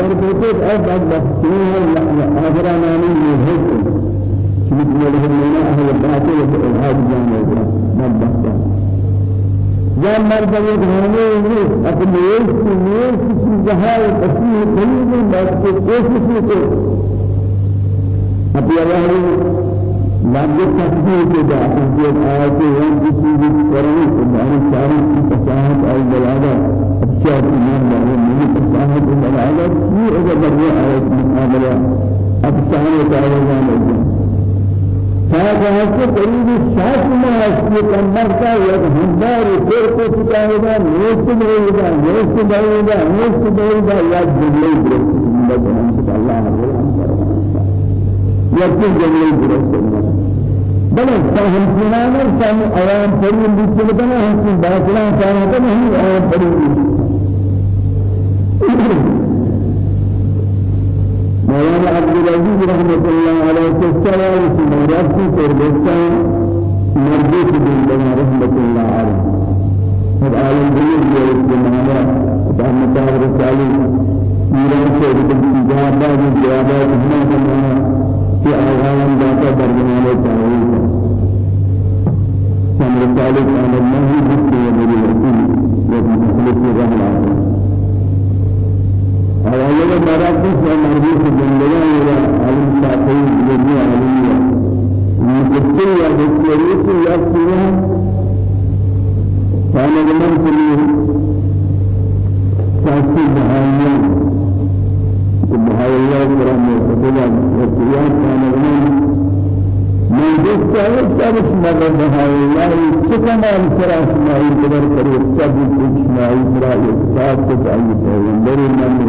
در بیت از بعد بحثیه آخرانانی میهد مثل الذين أهل الباطل والإلحاد جانب مدبسا جان مرد يدهانه يجب أقول يجب يجب چیزها قصیر قریب بات کو کوشش کو ابھی اللہ لابد تفسیر کے داخل کے آیات ہیں کسی بھی قرآن دار چار کی فصاحت اور بلاغت اچھا ایمان والے میری فصاحت اور بلاغت یہ اگر بڑے آیات مقابلہ اب چاہے چاہے جانے هذا هو قريب الشاف ما أشياء كمبر کا یک ہمدار پھر کو چکائے گا نیست دے گا نیست دے گا نیست دے گا یا جملے درست اللہ اللہ يكون جميل درست بل فهم سنانا سام أيام فريم بيتنا هم باطلا كانت هم أيام فريم مولانا عبد العزيز رحمة الله عليه السلام في مراسي كردستان مرجوك بالله رحمة الله عليه هذا عالم جميل جاي في مهما فهم تعالى رسالي ميران كردستان جوابات جوابات هنا في آغام داتا برجمان تعالى سم رسالة كان الله بسم وبري رسول وفي مخلص رحمة أولا مراكز ومربوط بالله إلى علم شافعي بلدي علمية مكتب يا دكتوريس يا سيرة كان زمان سليه تحصيل بهاية. الله كرام وتبلا وسيان كان من من جس سال سال مرة بهاي الله كما أنصر أسماء قدر كريم سب أسماء إسرائيل سات تجعل پیغمبر من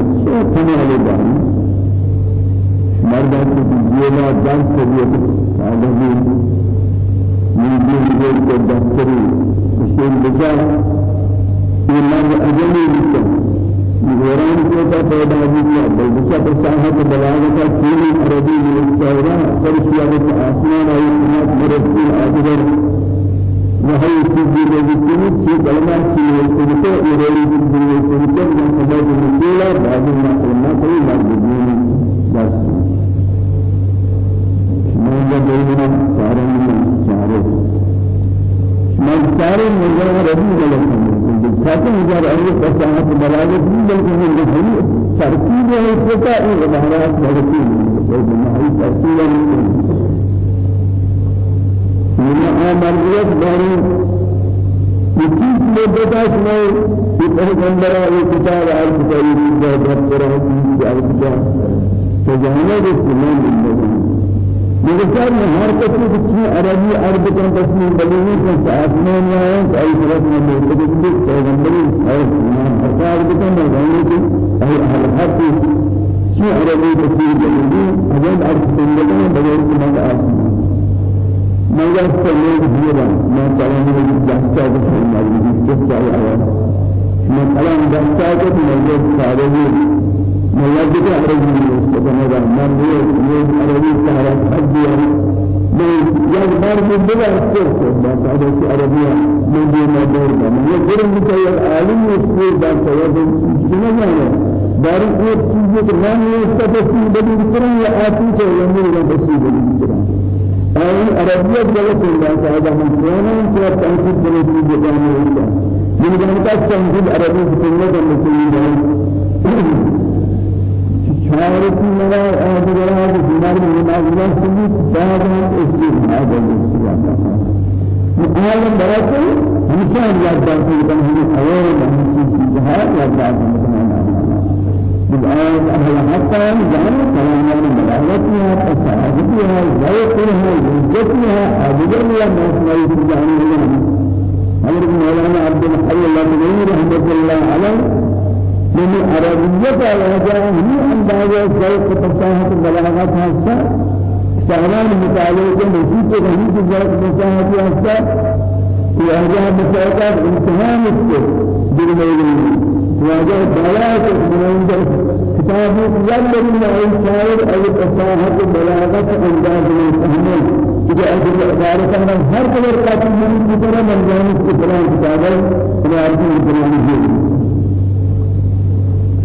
كما لله مرد جيلا جان سبيت هذا من جيل جيل كدكتوري مشين بجا. إيمان أجمل غيران كذا پیدا ہوئی بل بچا بساحت بلاغت كل عربي للشاعر فرشيات آسمان أي سماء مرسل آدر وهي سيدي لذكري في كلمات في الكتب إيراني في الكتب من خبر ما قلنا كل ما بدين بس۔ من جبهنا شعرنا شعره من شعره من جبهنا ربي لكم لكن إذا رأيت فساعة بلاغة بل من الجهل ترتيب وإسلطاء العبارات ترتيب وإنما هي ترتيب من أمريات باري يكيس مدتا اسمه في پیغمبر الكتاب الكتاب الكتاب الكتاب فجانا بسلام الله مگر ہر کسی کی عربی عرب کا تصمیم بلینی کا آسمان میں ہے ای طرف میں بولتے ہیں پیغمبری اور ہر عرب کا معنی کہ ای ہر حق کی عربی تصمیم بلینی أجل عرب میں بغیر کہ آسمان مگر سلوک دیرا میں کلام میں جاستا ہے کہ ہماری قصہ ہے میں کلام ہے کہ میں سارے ملاجئ عربي مستمر من يوم عربي سهرة حجيا من يوم مرد بلا سرت بعد عربية من دون دور من يقول متى عالم يسير بعد سيد شنو يعني. چیز کہ نہ ہے تفسیر بدی کریں یا آتی ہے یا میرے تفسیر بدی کریں اور عربیت غلط ہے هذا من كلامه في تنقيد بلدي جدانه من جانب تنقيد عربي في كلمة المسلمين شارك ملا أجرها بجمال من أجل سبيت بعد إسلام هذا الإسلام مقال بركة نشان يدعى في كلام أول من جهاد يدعى في كلام بالآيات أهل حتى جعل كلام من بلاغتها فساعدتها ذوقها عزتها أجرها ما في جهنم أمر مولانا عبد الحي الله رحمة الله عليه من عربية وجاء من أندازة سوق فصاحة بلاغات هسا استعمال متعلق مزيد غني ذلك فصاحة هسا وجاء بسيطة امتحان السر بالمولين وجاء بلاغة من كتاب يلي من الشاعر أي فصاحة بلاغات أنداز التحمل إذا أجل ذلك أن هر قدر قاتل من كتاب من جانب كتاب كتابه إلى أرض القرآن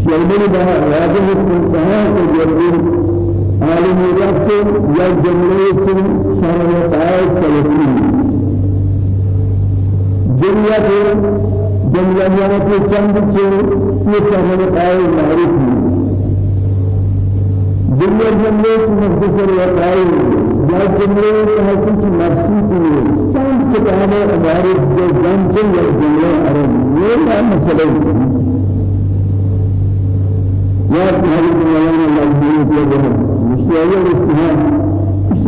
شيء بها واجب الانتهاء الجبر عالم رفت يا جملة شرع تعالى ثلاثين جملة جملة في چند چه شرع تعالى معروف جملة جملة مختصر وقائل يا جملة تحقيق مقصود چند كتابة عبارة جملة يا جملة عرب ये مسألة يا هذه الملانا الذين يجوا مشيئة الاستهام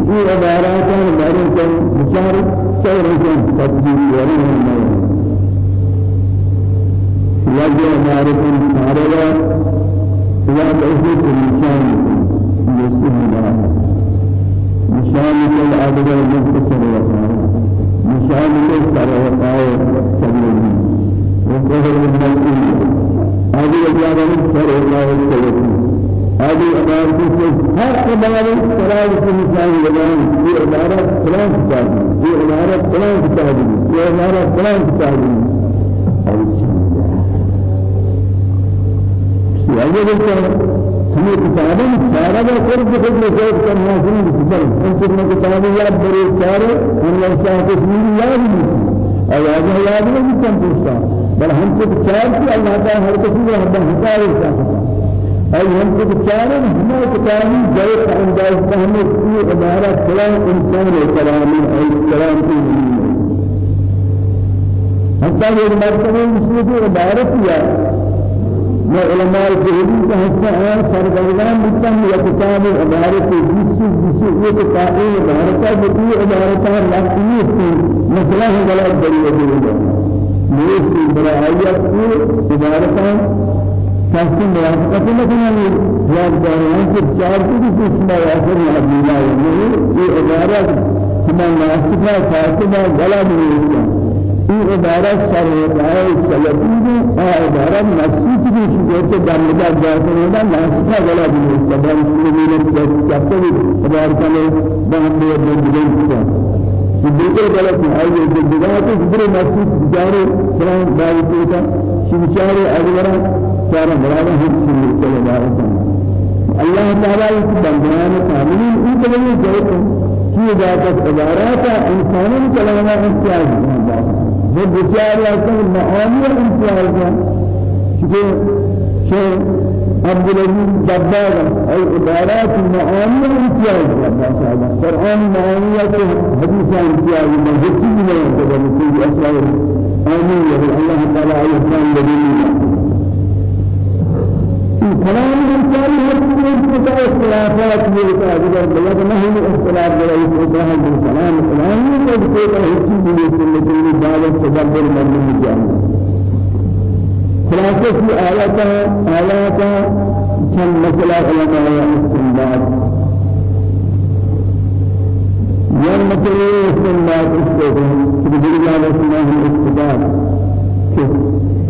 في عبارات عبارات مشار سورة تبديل وليه الملانا يجوا عبارة مشارة يا بيت المشان الاستهام مشان العبد المختصر مشان السر وقاية سبيل وقدر المسؤول هذه أجابة سر الله السلام هذه عبارة هر عبارة سلام مثال الجبان في عبارة سلام كتاب في عبارة سلام كتاب في عبارة سلام كتاب يعني ہمیں کتابیں سارا کا قرب خود میں سوچ کر نازل کتاب ان سے کتابیں یاد بڑے سارے ہم لوگ صاحب کشمیر یاد نہیں اور یاد یاد نہیں کم پوچھتا بل هم کو چار کی اللہ تعالی ہر کسی کو ہم ہٹائے سکتا اور ہم کو چار ہمیں کتابی جائے انداز کا ہمیں کی عبارت کلام إنسان کلام ہے کلام کی حتى یہ مرتبہ اس کی عبارت کیا میں علماء حصہ ہے سرگردان بکتم یا کتاب عبارت جسی جسی یہ کتابیں عبارت ہے جو عبارت ہے لاکھنی سے مسئلہ ہے غلط دلیل. نیستی برایت کو عبارتاں کسی موافقت نکنی یاد داران کہ چار کی کسی اسم آخر نبیلا ہے یہ عبارت ہمیں ناسفہ فاطمہ گلا بنیتا یہ عبارت سلطی ہے اور عبارت نفسی کی شکایت دامدہ جاتے ہیں ناسفہ گلا بنیتا بل سنگیلت جیسی چاہتے ہیں عبارتاں بہت بہت بہت بالکل غلط ہے آئیے جو بجائے تو جبرے مسجد بجارے سلام بائی پیتا شمشارے اگورا سارا مرادہ ہم سنگل چلے بارے اللہ تعالیٰ اس بندیان کاملین ان کے لیے جائے کی جاتا عبارات انسانوں کلمہ امتیاز ہے وہ بسیار آتا ہے معانی امتیاز ہے کہ عبد العزيز جبار أي عبارات المعاني امتياز الله تعالى قرآن معانية حديث امتياز جبت من يعتبر في أسرار. آمين. الله تعالى يحسن بدين كلام الإنسان هر كل اختلافات ملتا أجر بلد ما هي اختلاف بلد إبراهيم بن سلام الآن يقول كيف هي من سنة الله تدبر من الجامع خلاصة في آيات آيات كم مسألة علماء استنباط يوم مسألة استنباط استنباط تبدل الله اسمه الاستنباط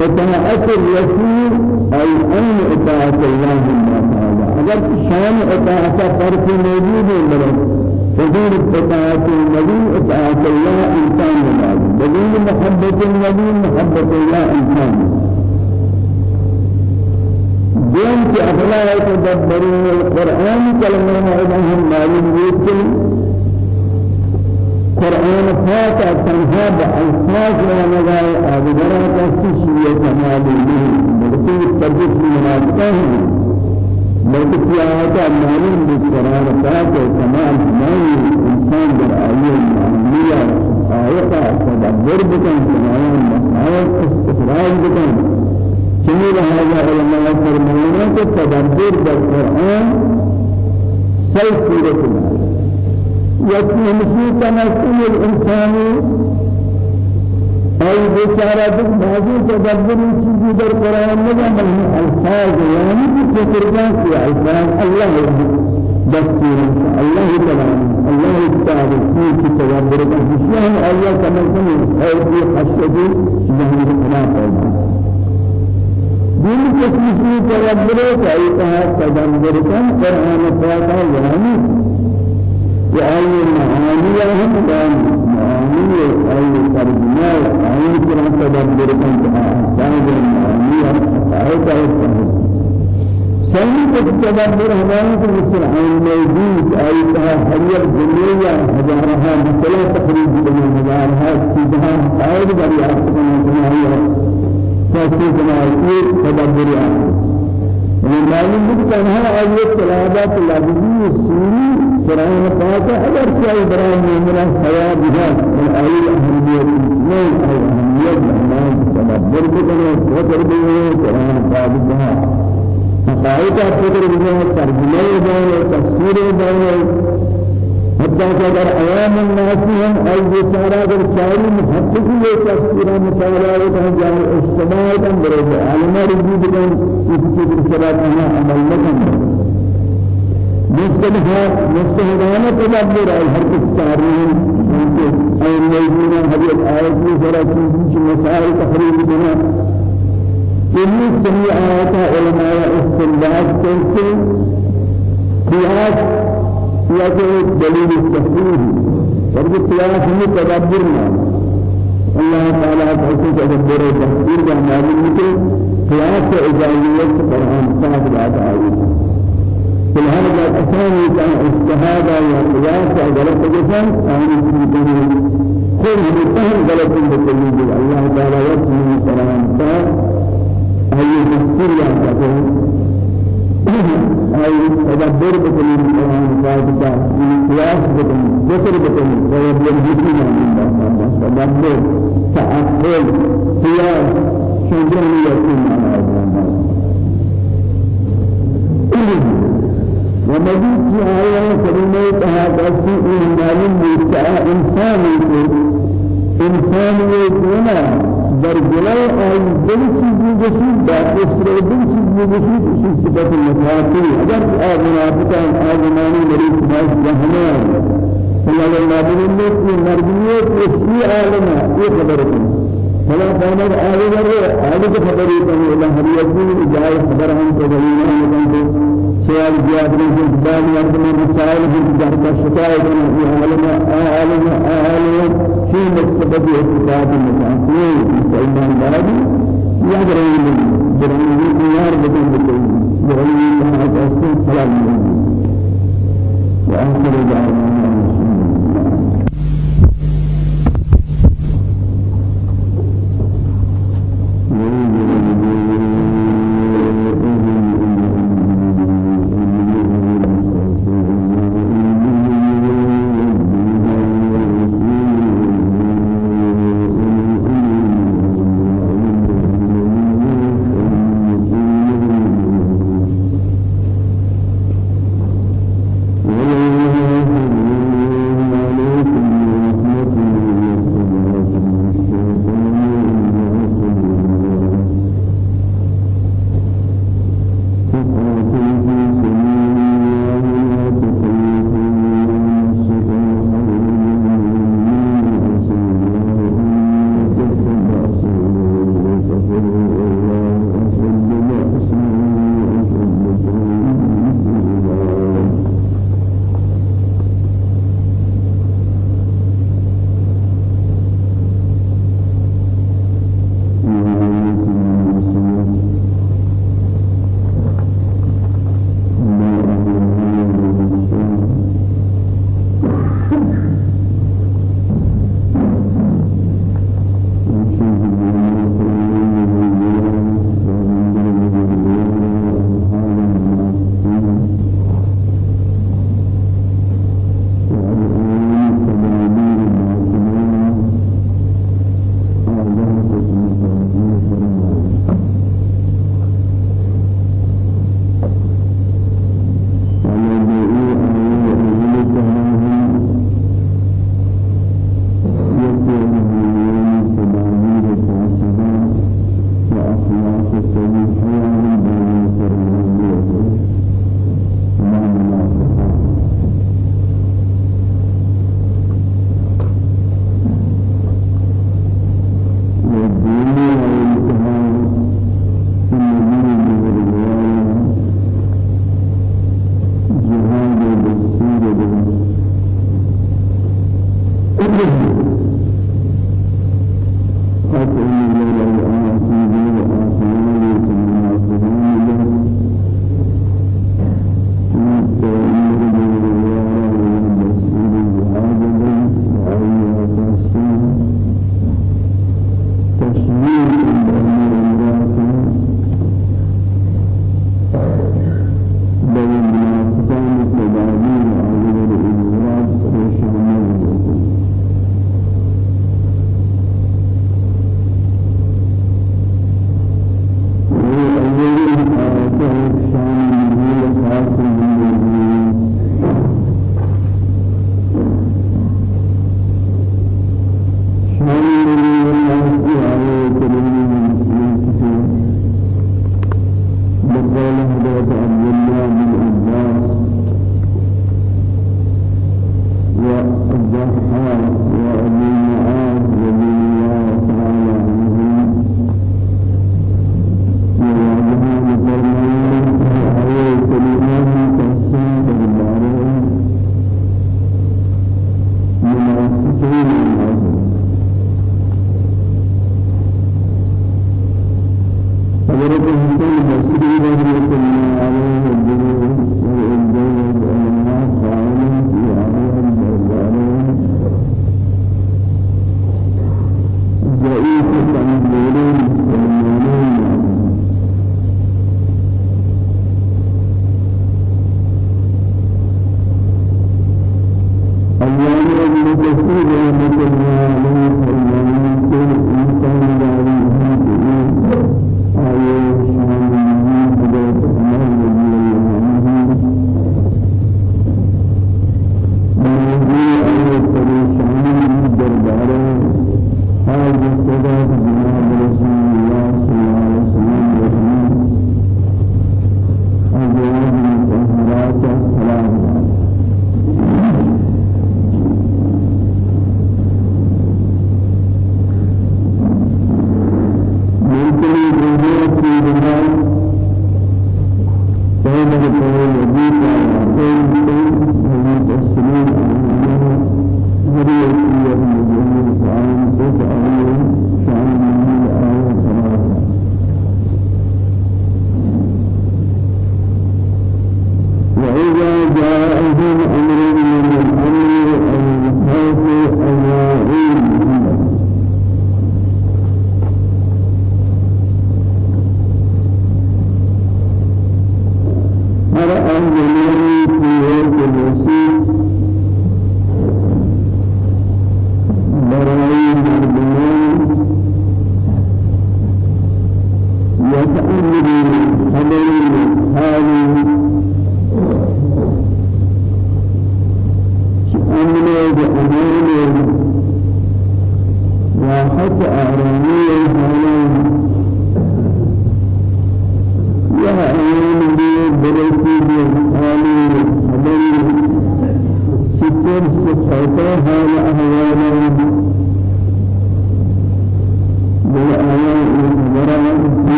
اطاعت الرسول أي أن اطاعت الله تعالى. اگر شان اطاعت فرق موجود ہے بدون اطاعت النبي اطاعت الله إنسان بدون محبة النبي محبة الله إنسان. دين في أخلاق تدبرون القرآن كلمة إلهم معلوم يمكن قرآن فاتح تنها بألفاظ ونغاية أبدرا تسيشية كمال به. بلكي الترجيح من منافقه بلکہ سیاحت معلوم بالقرآن فاتح كمال معنی إنسان بالآية المعنية آية تدبر بكم. كمال مسائل استخراج بكم. جميل هذا علماء فرمانا تدبر بالقرآن سي سورة يكفي مسيح تمثل الإنسان أي بشارة بعضي تدبر چیزی در قرآن نگا بلکہ الفاظ کہ فکر في ألفاظ الله دستور الله تعالى الله تعالى في تدبر بالشيء الله تمثل أي في حشد جهنم الخلاف دین کسی تدبر کئی کہا تدبر کن قرآن پاکا یعنی وآي معاني هم معاني أي ترجمة أي سر تدبر كن أحسان المعاني أحسان تدبر همان في السرعان موجود أيها حرية الدنيا هزارها مثلا تخريج الدنيا هزارها سيدها قائد بريات من الدنيا فاسي جماعي تدبر ومن معلوم بكتنها آية تلاوات اللفظي السوري قرآن فاتح أجر شيء برای من سواب جات الآية أهمية من أهمية الله تدبر بكنا وتر بكنا قرآن فاتح حقائق فکر بنا ترجمه بنا تفسیر بنا حتى اگر عوام الناس هم أي بشارة الشاعر محقق له تفسير مطالعة كان جاء اجتماع كان برد علماء رجل كان في الصلاة أنا عمل لكم. مستهدها مستهدانا تدبر أي هر كستارين أي موجودة هذه الآية في سورة مسائل تخريج بنا. إني سمي آيات علماء استنباط كنت قياس يا دليل الصحيح ورد قياس هم تدبرنا الله تعالى فحسن تدبر تفسير جمال مثل قياس إجازية القرآن صاحب الآيات في هذا الأسامي كان اجتهاد يا قياس غلط جسم أهل السنة كل هم غلط بالتجديد الله تعالى يسمي القرآن صاحب أي تفسير يعني أي تدبر بكل من قياس بكل ذكر بكل ويبلغ بكل من تدبر تعقل قياس يكون على ومزيد في آية كلمة هذا السيء المعلوم إنسان إنسان يكون در جلال آئی دل چیزی جسید با اسر دل چیزی جسید اسی صفت المتاعتی اگر آب منافقان آزمانی مریض باش جہنم فلا المعبودیت کی مرضیت اسی عالم یہ خبر فلا قامت آئی ور آئی کی خبر ہے کہ اللہ ہریتی جائے خبر کو دلیل ہے سوال جواب میں بعد میں مسائل ہیں جہاں کا شکایت ہے عالم عالم عالم في مكتبة اعتقاد المتعصين في سيدنا البلد يهدرون من جرمين ديار بدون بدون جرمين المتعصين فلا من وآخر دعوانا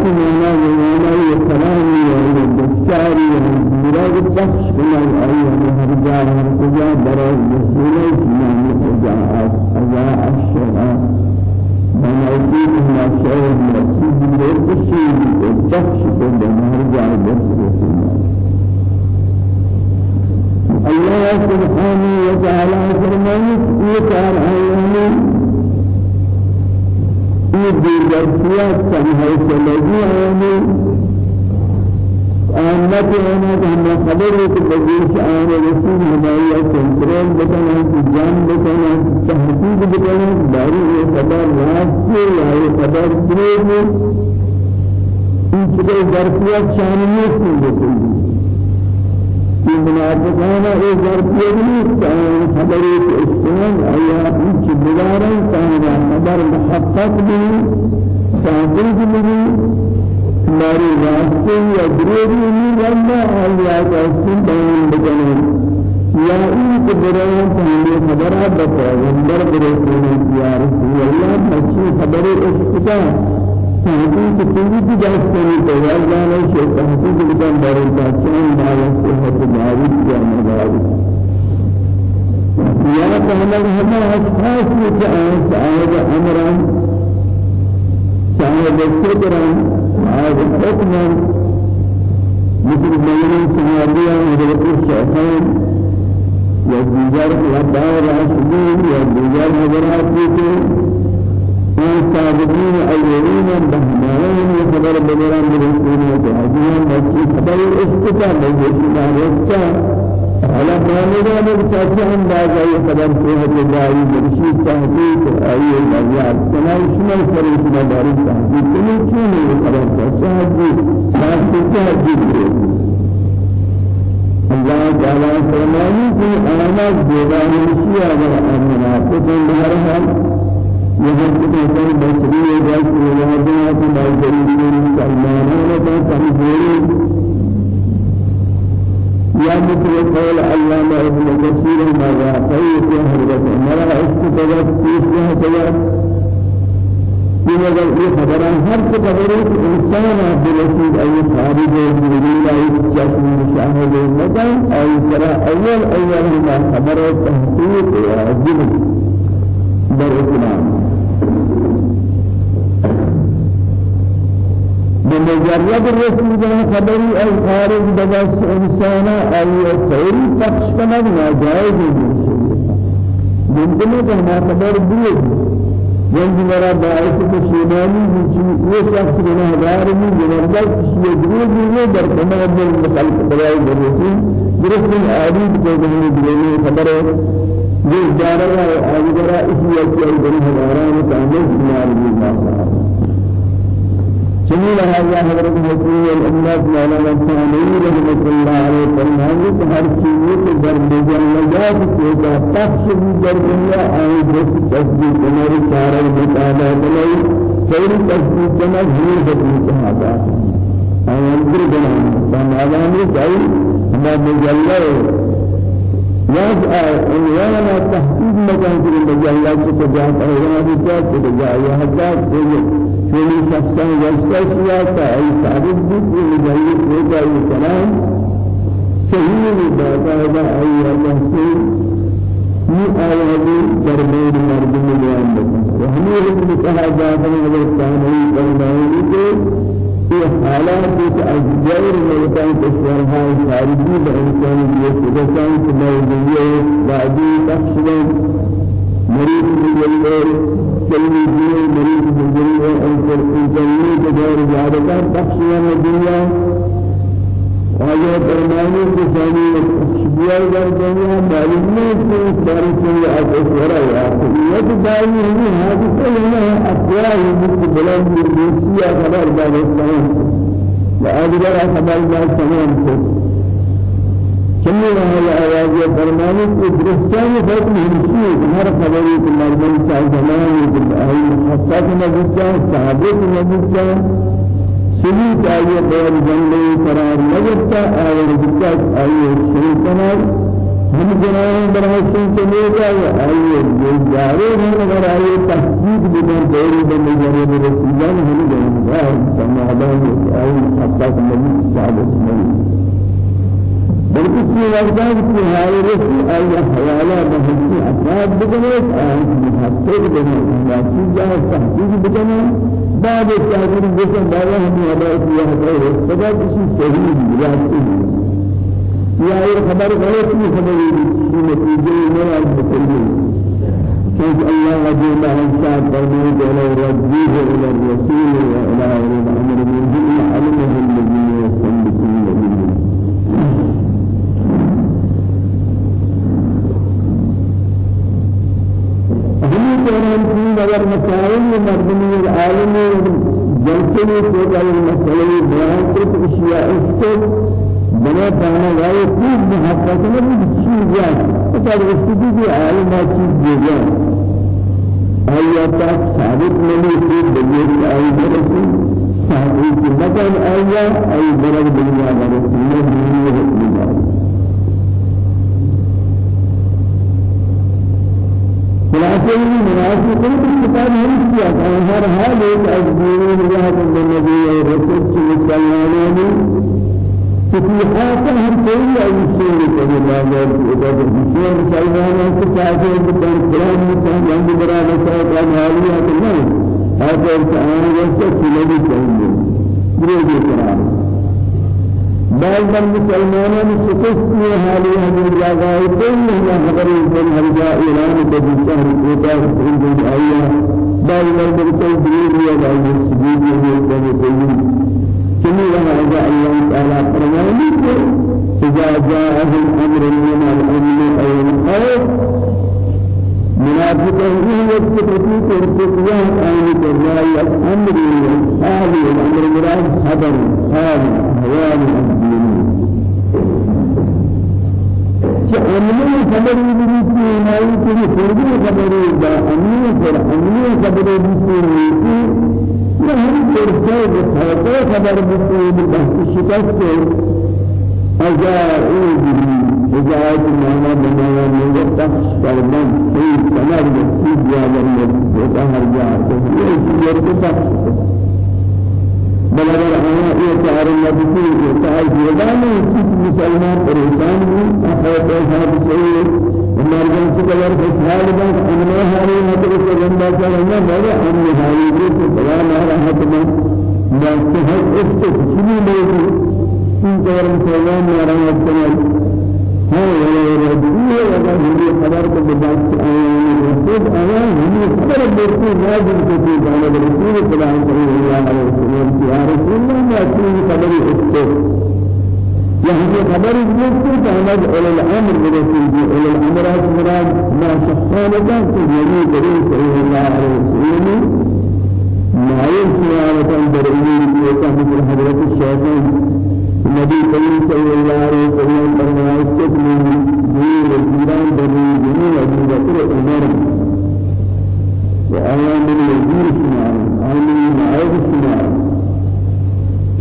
أتمنى لنا الكلام والدستار والمراد بخش من الأيام هرجاء هرجاء برا مسؤولي من هرجاء أجاء الشرع. من أجيب ما شيء مرتب للشيء بخش من هرجاء بس الله سبحانه وتعالى یہ چار آیات یہ دیگرسیات تنہائی سے لگی آیات آمت کہ خبر ہے کہ بجیش آنے رسول ہمایا کنٹرول بکنا کہ جان بکنا تحقیق بکنا داری یہ خبر راستے یا یہ خبر دروگ ان چکے درسیات شامل نہیں في منافقان اي ظرفيه كان خبري استعان ايا هيك بلارا كان خبر محقق به تحقيق به ماري واسي يدري من الله ايا قسم بين بجنن يا ايك بريان تهمي خبرها بطا وندر برسول يا رسول الله مچي خبري استعان تحقیق تیزی کی جائز کرنی اللہ نے شیخ تحقیق بکن دارے پاچان بایا صحت جاری کیا مداری یا تحمل ہمیں اشخاص میں جائیں صاحب امران صاحب فکران صاحب حکمان مثل مولین سنواریا حضرت الشیخان یا دیگر لبار راشدین یا دیگر حضرات کے السابقين الأولين بهمائهم يخبر بمران برسولنا جهدين بچي خبر استقام بجيشنا رسكا على مامنا مرتاكي اندازة خبر صحة جاري برشيد تحقيق أي الأرياء سنائي شمال سريشنا داري تحقيق. كمي كيني خبر تحقيق تحقيق. الله تعالى فرماني في آمات جيبان الشيء والأمنات بهرها يجب تكون بصرية ذات الوادات بالجريد سلمانان تنفير يا مثل قول علامة ابن كثير ماذا قيت يا حضرت مرا استفادت فيها تجارب إن أجل إيه خبران هر خبره إنسان عبد الرسول أي خارج الجليل أي جسم مشاهد المكان أي سرا أول أول ما خبره تحقيق يا جبل در إسلام بمجرد الرسول خبري أي خارج بس إنسان أي فوري تخش كما ناجائز ممكن ما خبر دیے جن میرا باعث پشیمانی بھی یہ شخص گناہگار بھی زبردست یہ دروغ بھی در کما دل خلق برائے الرسول درست عادی کو دین دی خبر ہے. یہ جارہ ہے آج ذرا اس لیے کہ گناہگاران تعلق بیمار بھی جميل هذا حضرت مسلم الأمة مولانا الثاني رحمة الله عليه فرمانه کہ ہر چیز کے در مجلدات کے کا پخش بھی در دنیا آئی جس تصدیق ہماری چارہ مطالعہ بلائی خیر تصدیق جمع ہی حکم صحابہ آئی اندر بنا فمعلانی چاہی ہما مجلد وضع عنوان تحقيق مكان في المجلات تجاه أيضا بجاء تجاه هذا كل شخصا يستشيا كأي ثابت بك مجلد وجاء الكلام صحيح باقاعدة أي تحسين من آيات دربور مردم اليوم وهمي حكم كها ذات من الثاني کے یہ حالات کے اجزائر ملکان تشوارها خارجی بإنسان بيسدسان كما يجب بعدي تخشبا مريض بالجلد كلمة دين مريض بالجلد أنصر إنسانية تدار زيادة تخشيان الدنيا وهذا فرمانه كساني شبيار الدنيا معلوم نہیں کہ ساری چیزیں آپ اس ورا ہے۔ یہ تو دائمی ہے حادثہ ہے۔ اقوال بلند دوسیا خبر دارستان وأجر خبر ما تمام كم هذا آيات فرمانه في درستان فرق مهمشي هر خبري في مردم سال زمان بالآي حسات مجلسان صحابت مجلسان سبيت آية قول جنبه قرار مجلسة آية رجلت آية شريطنا هم جنائیں براسوں چلے گا آئیے یہ جارے ہیں اگر آئیے تصدیق بدن دوری بن جانے رسیدان ہم سمعنا آئیے حتی نبی ثابت نہیں بلکہ في وقتان في هذه الرسل أي حوالة بحثي أفراد بجنة آن محقق بجنة لا تجاه تحقيق بجنة بعد بجنة بعد هم يبقى في هذا السبب شيء سهيل لا سهيل يا أي خبر غلط في خبر في نتيجة من المسلمين كيف الله عز وجل شاء فرمود إلى ربه إلى الرسول وإلى أولي الأمر منهم كلام في نظر مسائل مردمي العالم جلسة في المسائل بيان كل أشياء استد بنا بانا غاية كل محقق نبي شيء جان فقال استدي عالم ما چیز جان آيات ثابت نبي في دنيا آيات رسول ثابت مكان آيات أي برد دنيا رسول خلاصة مناسب كل كتاب هم كيا هر حال ایک اجبیری اللہ کے نبی اور رسول صلی اللہ علیہ وسلم فتوحات ہم کوئی ایسے کرے لا اذا بشير مسلمان کے چاہتے ہیں کہ قرآن میں جنگ برا رسول کا حالیہ نہیں هذا الكلام يوسف في الذي كان يريد الكلام بعض المسلمانان شكست حالي هذه الجاغاء كل ما خبر من هرجاء إعلان بدي شهر كوتا سعيد الآية بعض المسلمانان دين يا بعض السبيل يا سبيل كمي هذا الله تعالى فرمانه إذا جاءهم أمر من الأمن أو الخوف منافقين يكتبون كرتيان آية الرأي الأمر حال الأمر مراد خبر حال أحوال الدين أمني خبري بيتي ناي كذي كذي خبري دا أمني كر أمني خبري بيتي ما هم كرسي بخير خبر بيتي بس شكست أجا هداية مانا بنانا من تخش فرمان. في كمال مسجد يا جنة وتهر جاء في يرتفع بل اگر آیا یہ چار نبی یہ چار جیدان کس مسلمان؟ پریشان ہیں أخوات حادثے مردان سے قدر خوشحال بن انما ہاری مطلب سے زندہ کرنا بڑا ہم نہایی سے بلا راحت میں نصیحت اس سے کچھ نہیں ان قدر مسلمان؟ ولا هي خبر كبداس آيان رسول آيان هي خبر برسول نازل كتير على رسول الله صلى الله عليه وسلم يا رسول الله ما تكون خبر أكتر يعني خبر يذكر كانت على الأمر برسول على الأمر مراد ما شخصان كان في جميع كريم صلى الله عليه وسلم ما يمكن أن تدري في حضرة الشيطان النبي كريم صلى الله عليه وسلم فرمائے کہ دین الجيران بني جميع أبي بكر عمر وآيام الوزير الشمال آيام المعايد الشمال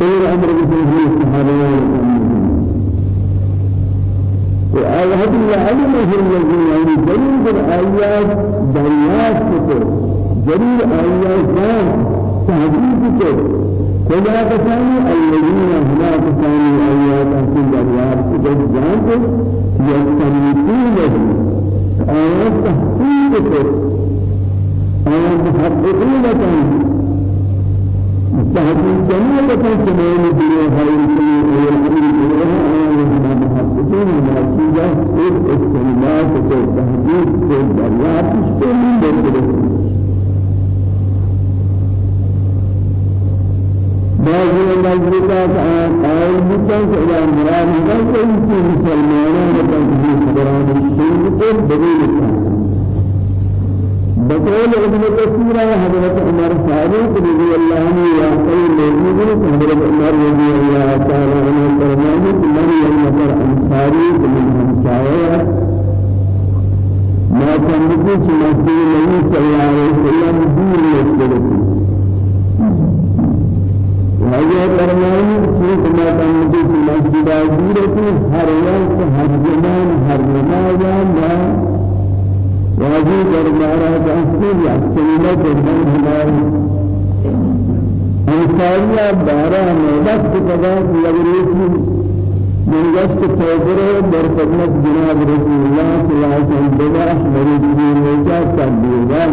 غير أمر بسنه الصحابة وآيات العلم هي الذين يعني جريد الآيات دعيات كتر جريد آيات تهديد كتر خدا کسانی الذين هنا کسانی آیات اصل دریاب کو جانتے یستمیتون له آیات تحقیق کو آیات محققین کن تحقیق جميع سمعین دیو خیر کن ویلحمد دیو آیات محققین نتیجہ ایک استنباط کو تحقیق کو دریاب کو من در بعض المجلسات قائل بكان إلى مراد كل مسلمانان بتنفيذ قرآن الشيء بدون بقول ابن كثير حضرت عمر فاروق رضي الله عنه يا قول موجود حضرت عمر رضي الله تعالى عنه فرمانه من ينظر انصاري من همسايا ما كان بكل مسجد النبي صلى الله عليه وسلم دين يسلك نئے درمیان چیز میں بندی کی مسجد آجی رہتی ہر وقت، ہر زمان، ہر نمایان میں واجی دربارہ کا اصل یا قیمت بند ہماری انسانیہ بارہ مدد کی پدا لگ رہی تھی۔ منگس کے فیضرے در خدمت جناب رسول اللہ صلی اللہ علیہ کر دیے گا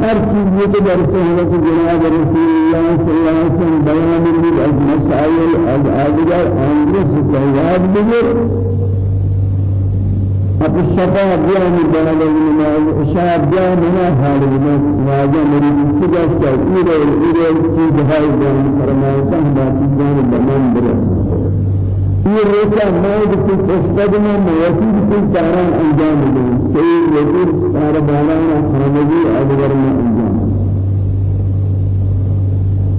هر چیز تو در صحبت جناب رسول اللہ صلی اللہ علیہ وسلم بیان بھی از مسائل از آدگر آنگرس تیاد بگر اب الشفاء بیان بیان بیان شاید بیان منا حال بیان واجہ میری سجا سے ایرے ایرے چیز ہے بیان فرمائے سہما چیزان بیان برس یہ روکا میں جسے سستد میں موتی جسے سارا انجام دے۔ سید لیکن سارا بالانا خانگی ادگر میں انجام۔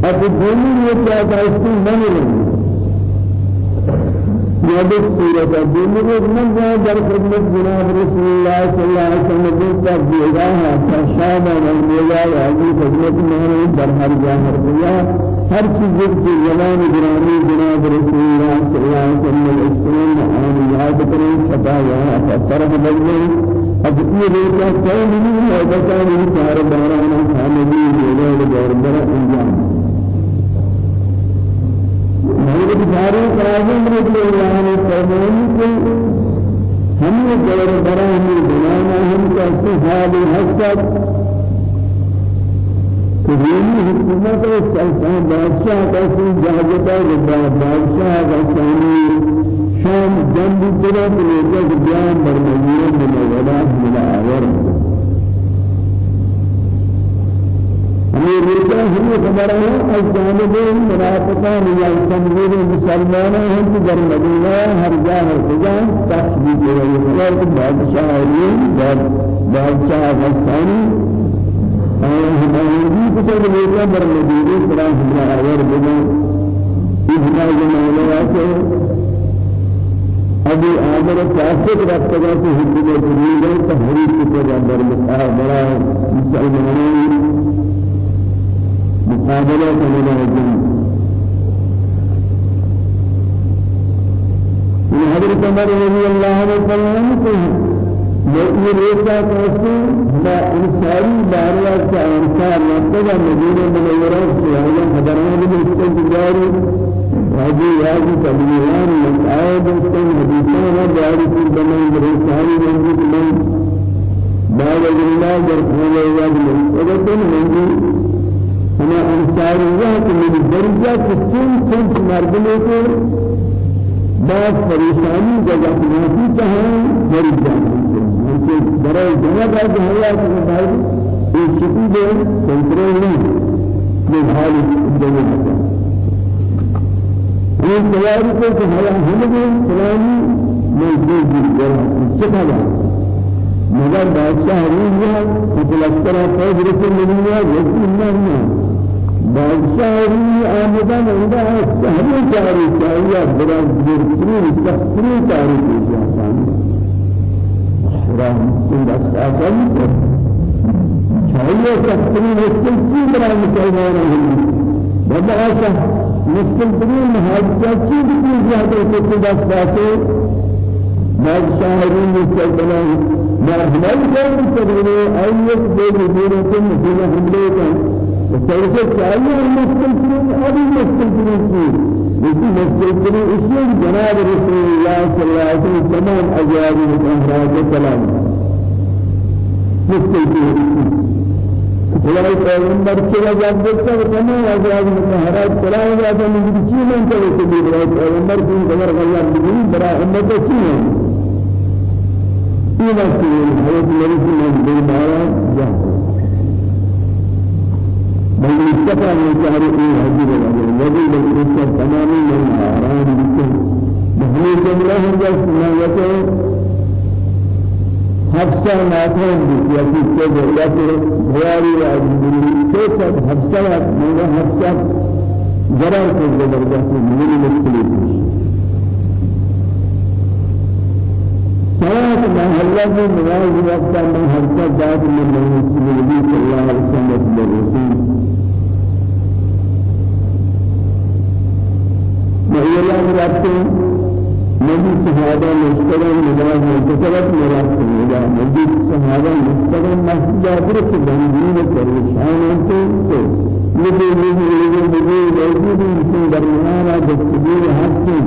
اب دونوں یہ کیا تھا اس کی من لگی يدك سورة الدنيا من جاء در خدمت جناب رسول الله صلى الله عليه وسلم. بيجاها فشاما من بيجا يعني خدمت من در هر جاء هر جاء هر چیز کی زمان گرامی جناب رسول الله صلی اللہ علیہ وسلم. استلام آن یاد کریں خطا یا طرف بدلے اب یہ روزہ کوئی نہیں ہے بتا نہیں دور بڑا انجام حضرت فاروق اعظم رضی اللہ عنہ فرمائیں کہ ہم نے دور بڑا ہم بنانا ہم کا صحابہ حسد کدومی حکومت سلطان بادشاہ کسی جاجتا ربا بادشاہ کسانی شام جنب طرف لیجد بیان برمجیہ مسلمانوں ہم کی در مدینہ ہر جا ہر خجان تخبیت رہی ہے بادشاہ علیم بادشاہ غسانی هدایتی کتاب لیکن بر مدیری سلام ہمارا آور بنا جمالہ کے ابھی آمر فاسق رفت گا تو حکم جمیل ہے تحریف کتاب بر مقابلہ مسلمانوں مقابلہ کرنا ہے حضرت عمر رضی اللہ عنہ فرماتے یہ ریسا کیسے ما انسانی باریا کا إنسان نقطہ مدینہ منورہ سے ہے حضرات نے استجاری راجی راجی تبلیغان مسائل سے حدیثان و جاری کی بنائیں رسالی منجد من بعد اللہ در کھولے یاد مستقبل منجد ہمیں کی میری درجہ کی چن چن مردموں کو بعد پریشانی جگہ نافی چاہیں درجہ برای جناب از حیات مدار این شکلی به کنترل نہیں یہ حال جناب یہ تیاری کو کہ حیا ہمیں فلانی موجود ہے چکا مگر بادشاہ ہے کہ لشکر فوج رسول نہیں ہے یہ نہیں بادشاہ ہے آمدن ہوگا سہمی چاری چاہیے بڑا درسری سختری چاری کی جاتا إبراهيم بس أصل شاية سكتني مستلزم برا مسلمان هم؟ بابا أصل مستلزمين حادثة كي بكي زيادة كتب بس باتي بعد شاهدين مستلزمان ما هنال كان مستلزمان أيك بيجي بيرتين مدينة حملة كان وسيرت شاية مستلزمان أبي مستلزمان لیکن مستقبل اسمه جناب رسول الله صلى الله عليه وسلم تمام أجواب الأمراض كلام مستقبل خدای پیغمبر جواب دیتا و تمام أجواب الأمراض كلام جاتا من چی من چلے کہ خدای پیغمبر کی خبر غیاب بگی برا امت چی ہے یہ وقت حضرت نبی صلی اللہ علیہ وسلم بل استفى من شهر إيه هجر الأجر وذي بالإستفى تماما من آرام بكم بحني جملة هجر سنويته حفصة ناتهم بكياتي كذا يأتي غواري وعجبري كيف حفصة من حفصة؟ جرار كذا درجة من المختلف صلاة ما الله من نواز وقت من حفصة ذات من النبي صلى الله عليه وسلم. وهي لا مرابطة نبي صحابة مستقر نجاز مستقرت مرابطة نجاز نبي صحابة مستقر جابر کے بندین پریشان ہوتے تو مجھے مجھے مجھے مجھے موجود ان درمیان گفتگو ہستی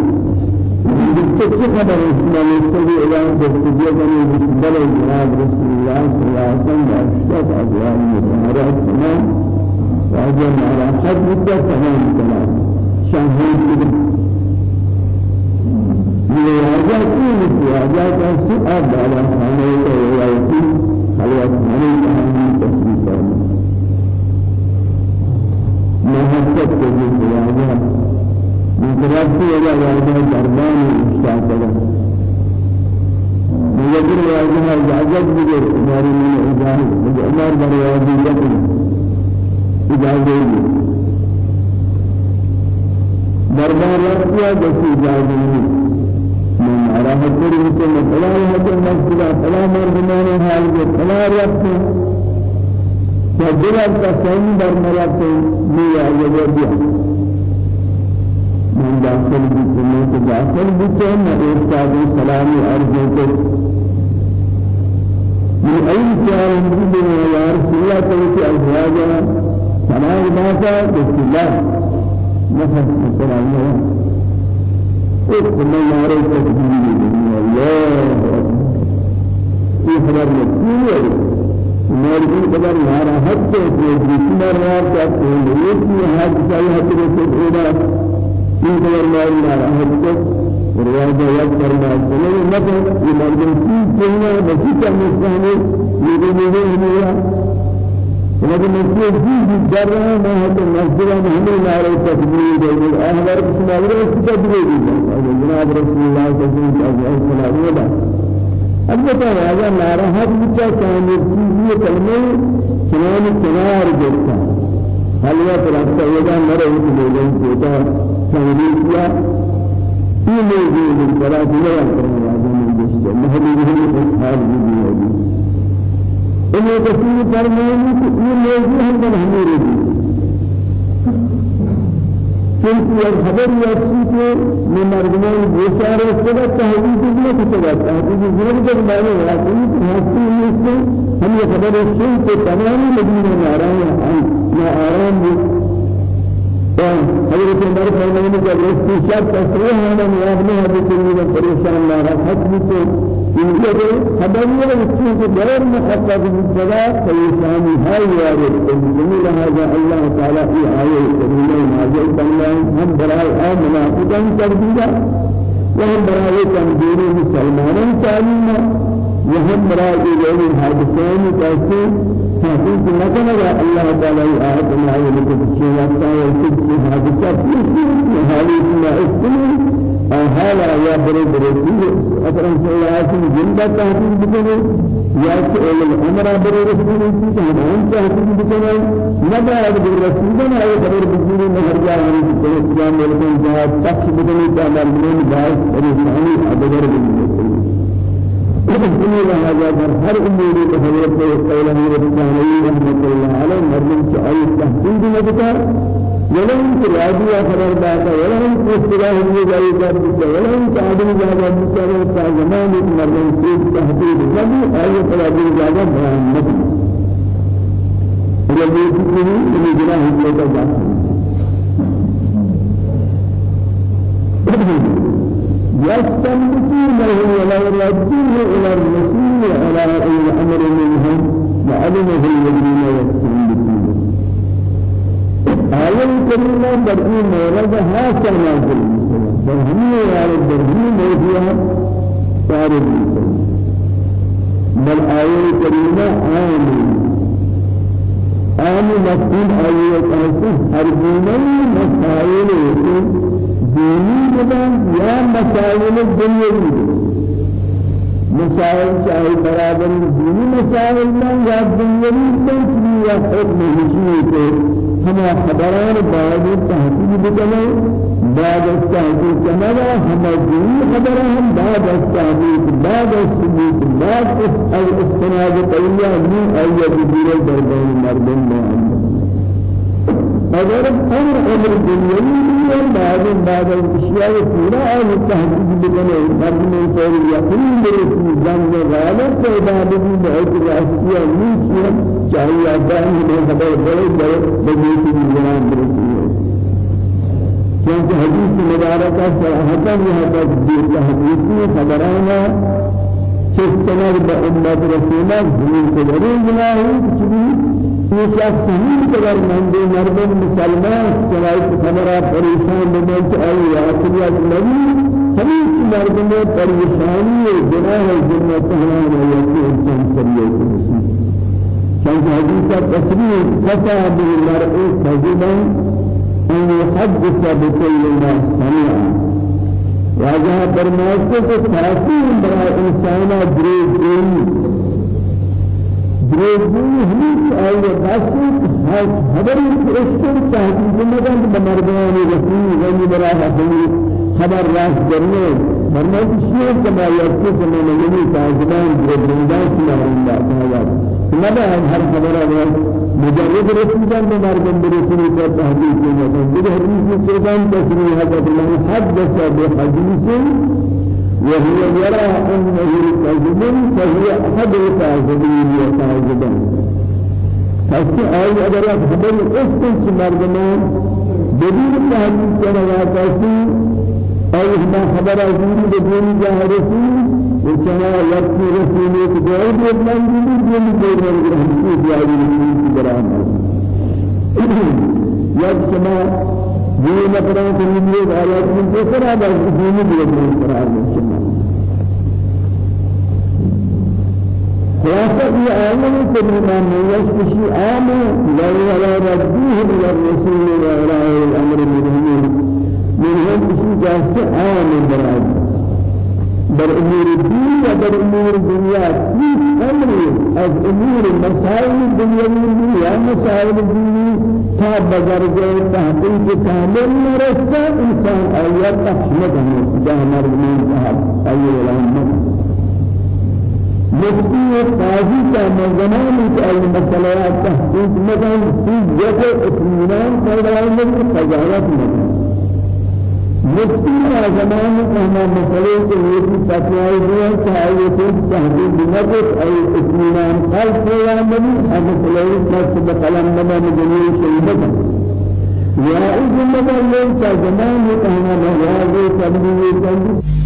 كيف خبر الإسلام يستوي إلى تستجيب من مستقبل جناب رسول الله صلى الله عليه وسلم أشهد أزواج مطهرات تمام وأجل على حد مدة تمام تمام شاهد كده لهذا كل هذا كان على خانه ويأتي خلوة خانه أهم تسليسا ما هذا تجد هذا انقلابتی وجہ واجہ دربان اشتاق کرا مجھر واجہ اجازت مجھے ہماری من اجازت مجھے عمر بر واجہ یقین اجازت دی دربان کری کہ میں فلا ہے مسجد فلا مردمان حال کے فلا رکھتے فدل کا سین در مرتے یہ اجازت دیا من داخل بسمه داخل بسه ما ارشاد سلام عرض کو من أي سؤال مجيب يا رسول الله تلك أزواجنا سلام باتا بسم الله نفس السلام. ثم يارى تكبير الله في خبر مسؤول مرضی قدر یارا حد سے جسم رات کا کوئی نہیں ہے حد سے حد سے این کار ماری ناراحت کو روایت یاد کرنا چلے مگر یہ مردم کی چلنا بسی کا مسئلہ یہ بھی نہیں ہوا لكن مسجد في جرى ما هذا مسجد هم نار التكبير الأهل رسول الله التكبير جناب رسول الله صلى الله عليه وسلم البته هذا ناراحت بچا كان يجي كلمه كلام كنار جتا هل هو ترى يدا مرة يقولون تنبيه في موجود الصلاة لا يقرأ هذا من جسد مهدي به الحال به إنه كثير فرماني في موجود هذا الحمير كنت الخبر يكفي من مرجمان بشار السبب تهديد بلا كتاب تهديد زمن جب مانے واقعی ہستی میں ہم یہ خبر الشيء کے تمام مدینہ میں آرام ہے نہ آرام حضرت عمر فرمانے کا رسول شاد تصریح ہے میں اپنے حدیث میں پریشان نہ رہا حد سے ان کے خبر یہ ہے کہ غیر مخاطب بالصلاة فيسامي هاي وارد جميل هذا الله تعالى في آية كريمة نازل الله هم برای آم منافقان تربية وهم برای تنبير مسلمان تعليم وهم برای غير الحادثين كاسي تحقيق مثلا الله تعالى آيات ما يلك الشيء ويلك حادثة هذه ما اسمه هذا يا بري بري أترى سيئات جندا تحقيق بكره يا سئل الأمر بري رسول الله هم تحقيق بكره ماذا هذا الرسول ما هو خبر بكره ما هرجع عن الإسلام ولكن جاء تحقيق بكره تعمل من باعث بريشاني أبدر بكره إن هذا هر أمور حضرت قوله الثاني رحمة الله عليه مرمن شعر التحسين مذكر ولهم تراجي خبر باتا ولهم استراح جاي جاب ولهم تعدل جاب بسر زمان مرمن سيد تحديد نبي أي تراجي جاب بيان نبي الذي فيه من جناه جاب يستنبطونه ولو ردوه إلى الرسول على الأمر منهم وعلمه الذين يستنبطونه. آية الكريمة برئي مورد هذا نازل برهمي على برهمي موجودة صارت بل آية الكريمة عامل عامل مفهوم آية كاسة هر مسائل دینی بدن یا مسائل دنیوی مسائل چاہے برابر دینی مسائل میں یا دنیوی میں یا حکم ہجوی کو ہم خبران بعد تحقیق بکنے بعد از تحقیق کنا ہم دینی خبران ہم بعد از تحقیق بعد از ثبوت بعد از استناد قویہ من ایت دیگر دربان مردم میں اگر أمر أمر دنیوی ہے بعد بعد الاشیاء پورا اور تحقیق بکنے مرد میں کوئی یقین برسی جنگ غالب پیدا بھی بہت راسیہ نیچے چاہیے آدم میں خبر بڑے بڑے بڑے کی جنان برسی ہے کیونکہ حدیث مبارکہ صراحتا یہ تک دیتا حدیثی خبرانا با امت رسولہ زمین کو ضرور بنائی کچھ یہ شخص صحیح قدر مندے مردم مسلمان چنائی خبرہ پریشان بمن کہ آئی آخریت نبی ہمیں مردم پریشانی گناہ جنت تہلان ہے انسان سریعت مسلم چونکہ حدیثہ تصریح قطع بالمرء كذبا أن يحدث بكل ما سمع وجاء برمائش کو تاثیر برای انسانا دریگ بروزی هیچ آیه بسی هیچ خبری اشتر تحقیق مدن بمردان رسول غنی برا حسنی خبر راست کرنے ورنہ کشیئے کما یکی زمان یعنی تاجمان بردندان سنارن اللہ تعالی مدى هر خبر اگر مجرد رسولان بمردان برسولی کا تحقیق مدن دیگر حدیث سیدان تصریح حضرت اللہ حدث بحدیث وهو يرى أنه كذب فهو أحد الكاذبين وكاذبا فسي آي أگر خبر اسم مردمان بدون تحقیق کرنا کسی أي ما خبر أزول بدون جاهرسي وكما يكفي رسولي كدائب يبنان بدون دون رحمه جاري رسولي كدرام يجسما دين نفران كنية آيات من جسر هذا دين بيدين قرار من خلاصة آمن كلمة نيش بشي آمن لا ولا ردوه إلى الرسول وإلى الأمر منهم منهم بشي جالس آمن براد بر أمور الدين وبر أمور الدنيا في أمر از أمور مسائل الدنيا من يا مسائل الدنيا تاب بزرجة تحقيق كامل مرسى إنسان آيات تحمد جاه مرمين جاه أي الأمر. مفتی قاضی کا زمان کے المسائل تحقیق مدن في جگہ اطمینان پیدا ہونے کی فضاحت مدن مفتی کا زمان کا مسئلے کے لیے کی فتوی دیا کہ آیت تحقیق مدن ای اطمینان قلب پیدا مدن ہم مسئلے کا سب قلم مدن جمیع شہیدت یا اس مدن کا زمان کا ہم مواضع تبلیغ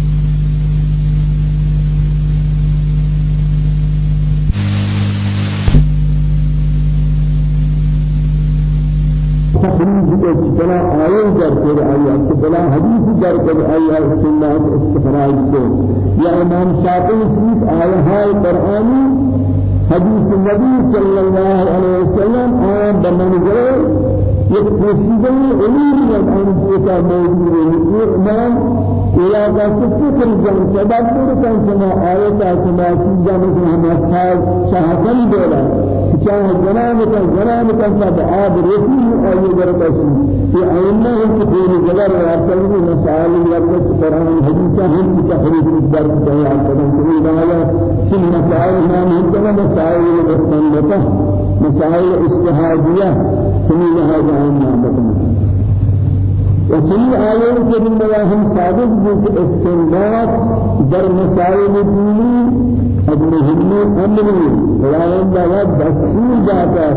تخريج بلا آية در كر آية بلا حديث در كر آية استنباط استخراج يا امام شافعي اسمت آية هاي قرآني حديث النبي صلى الله عليه وسلم آية بمنزل يكفيده علم من أنفسك موجود إمام إلى قصد فكر جان تدبر كان سما آية سما چیزا مثل هم شاهدني دولا چاہے جنان کا جنان کا سب آب رسول آئیے گرکشی کہ ائمہ ہم کی خیر جلر و ارتبی مسائل یکس قرآن حدیثہ ہم کی تخریج در بیان کرن سنی دایا کہ مسائل نام ہم مسائل مستنبطہ مسائل اجتهادیہ سنی لہذا وفي آيات كريمة هم ثابت بك استنباط در مسائل ديني المهم أمري لا ينبغي دستور جاتا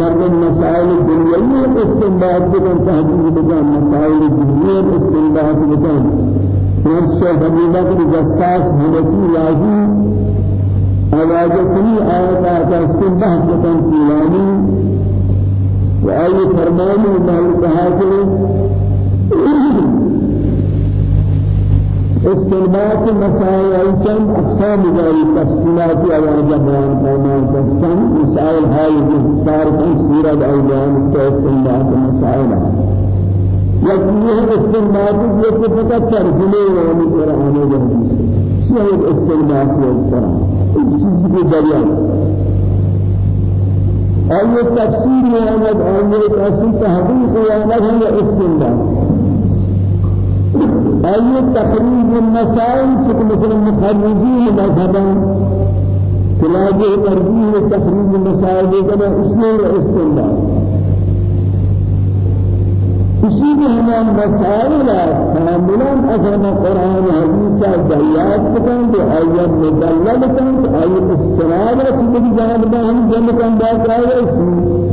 مرد مسائل الدنيا استنباط بكم تحقيق بكم مسائل الدنيا استنباط بكم فرشة حبيبة الجساس هنكي لازم أواجتني آيات استنباط بكم فيلاني وآية فرماني ومالك هاتف استنباط مسائل كم أقسام ذلك تفصيلات أواجه بيان فرمان كم مسائل هاي اختار كم سورة أيام استنباط مسائل يكفيه استنباط يكفي فقط ترجمة يعني قرآن الحديث شيء استنباط القرآن چیز کو دریافت میں آمد اور یہ تفسیر تحقیق ہے یہ استنباط أي تخريج المسائل شكل مثل مخرجين مذهبا. تلاقي ترجيح تخريج المسائل كما أصول الاستنباط کسی بھی ہمان مسائل کاملا أصلا قرآن حدیث دلیات کن تو آیات مدلل کن تو آیات استناد رچی بھی جانب ہم جنب کن بات آئے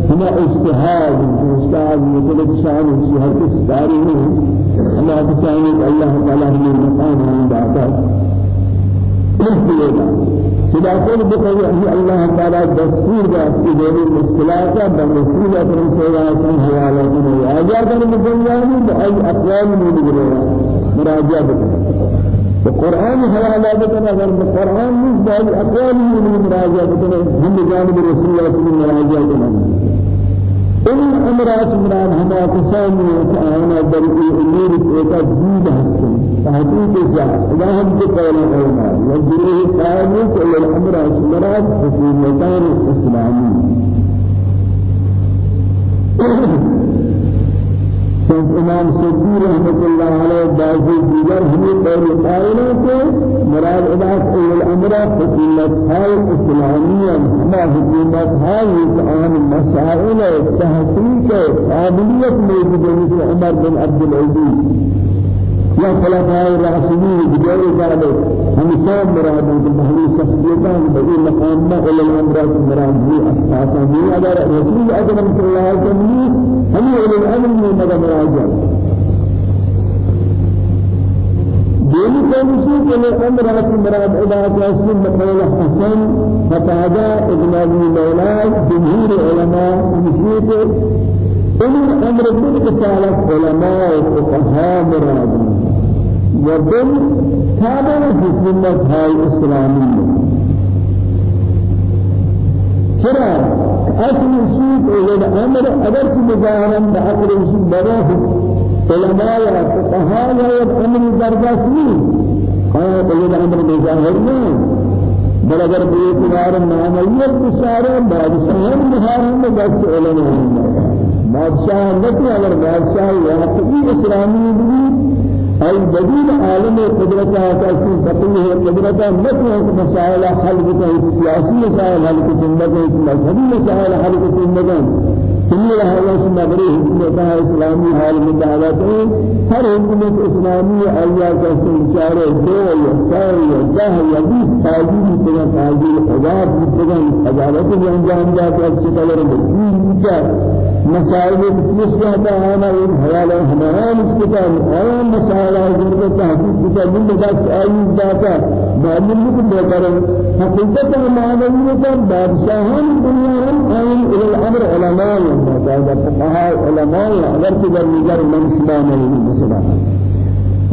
ہما اجتہاد اجتہاد مطلب شان اسی ہر کس داری نہیں ہما کسانی اللہ تعالی ہمیں مقام ہم داتا سدا کل بقول أن الله تعالى دستور ذات في دور المشكلات بالرسول أكرم صلى الله عليه وسلم حوالة وآجاد من الدنيا بأي أقوال من الدنيا مراجعة القرآن حوالة بكنا أگر القرآن مش بأي أقوال من المراجعة بكنا هم جانب الرسول الله صلى الله عليه وسلم إن أمرات مراد هما كسامي وكأنا بريء أمير إيكا جيد هستن تحقيق إساء إذا هم تقول العلماء وجروه قائموا كل الأمرات مراد حكومتان الإسلامي شیخ امام سدی رحمت اللہ علیہ بعضی دیگر ہمیں قول قائلوں کے مراد علاق الامر حکومت ہائی اسلامیہ ہما حکومت ہائی تعام مسائل تحقیق قابلیت موجود ہے مثل عمر بن عبد العزيز یا خلفاء الراشدین بغیر ذلك ہم سب مراد ہیں بہلی شخصیتان بغیر مقام میں علم امرات مراد بھی أساسا بھی اگر رسول اکرم صلی اللہ علیہ وسلم کہ امرات مراد ادا قاسم مقول حسن فتادا ابن ابي مولا جمهور علماء مشيت إن الأمر بالإسالة علماء وفقهاء مراد. وبن تابع حكومة هاي الإسلامية شرع أصل الشيء إلى الأمر أدرس مظاهرا بأقل الشيء براه علماء وفقهاء والأمر درجاسين قال إلى الأمر مظاهر بل اگر بیتوار معاملیت بشاره بادشاہ محرم بس علماء بادشاہ نتی اگر بادشاہ واقعی اسلامی بھی أي بديل عالم قدرت آتاسی فقيه قدرت نتی ہے مسائل حل بکن سیاسی مسائل حل بکن بکن مذہبی مسائل حل بکن بکن كل هذا سمغري حكومة إسلامي حال من دعوته هر حكومة إسلامي أيها كسر شارع دو يسار يده يبيس قاضي مثل قاضي قضاء مثل عدالة الأنجام جاءت أشكال ربنا مسائل مشبه أنا إن حيالا همان إسكتان أنا مسائل جرد تحقيق كتاب من بس أيوب داتا معلوم لكم بكرم حقيقة المعنوية بادشاهان الدنيا هم أين إلى الأمر علماء هذا فقهاء علماء أغلب سجر نجار من سلام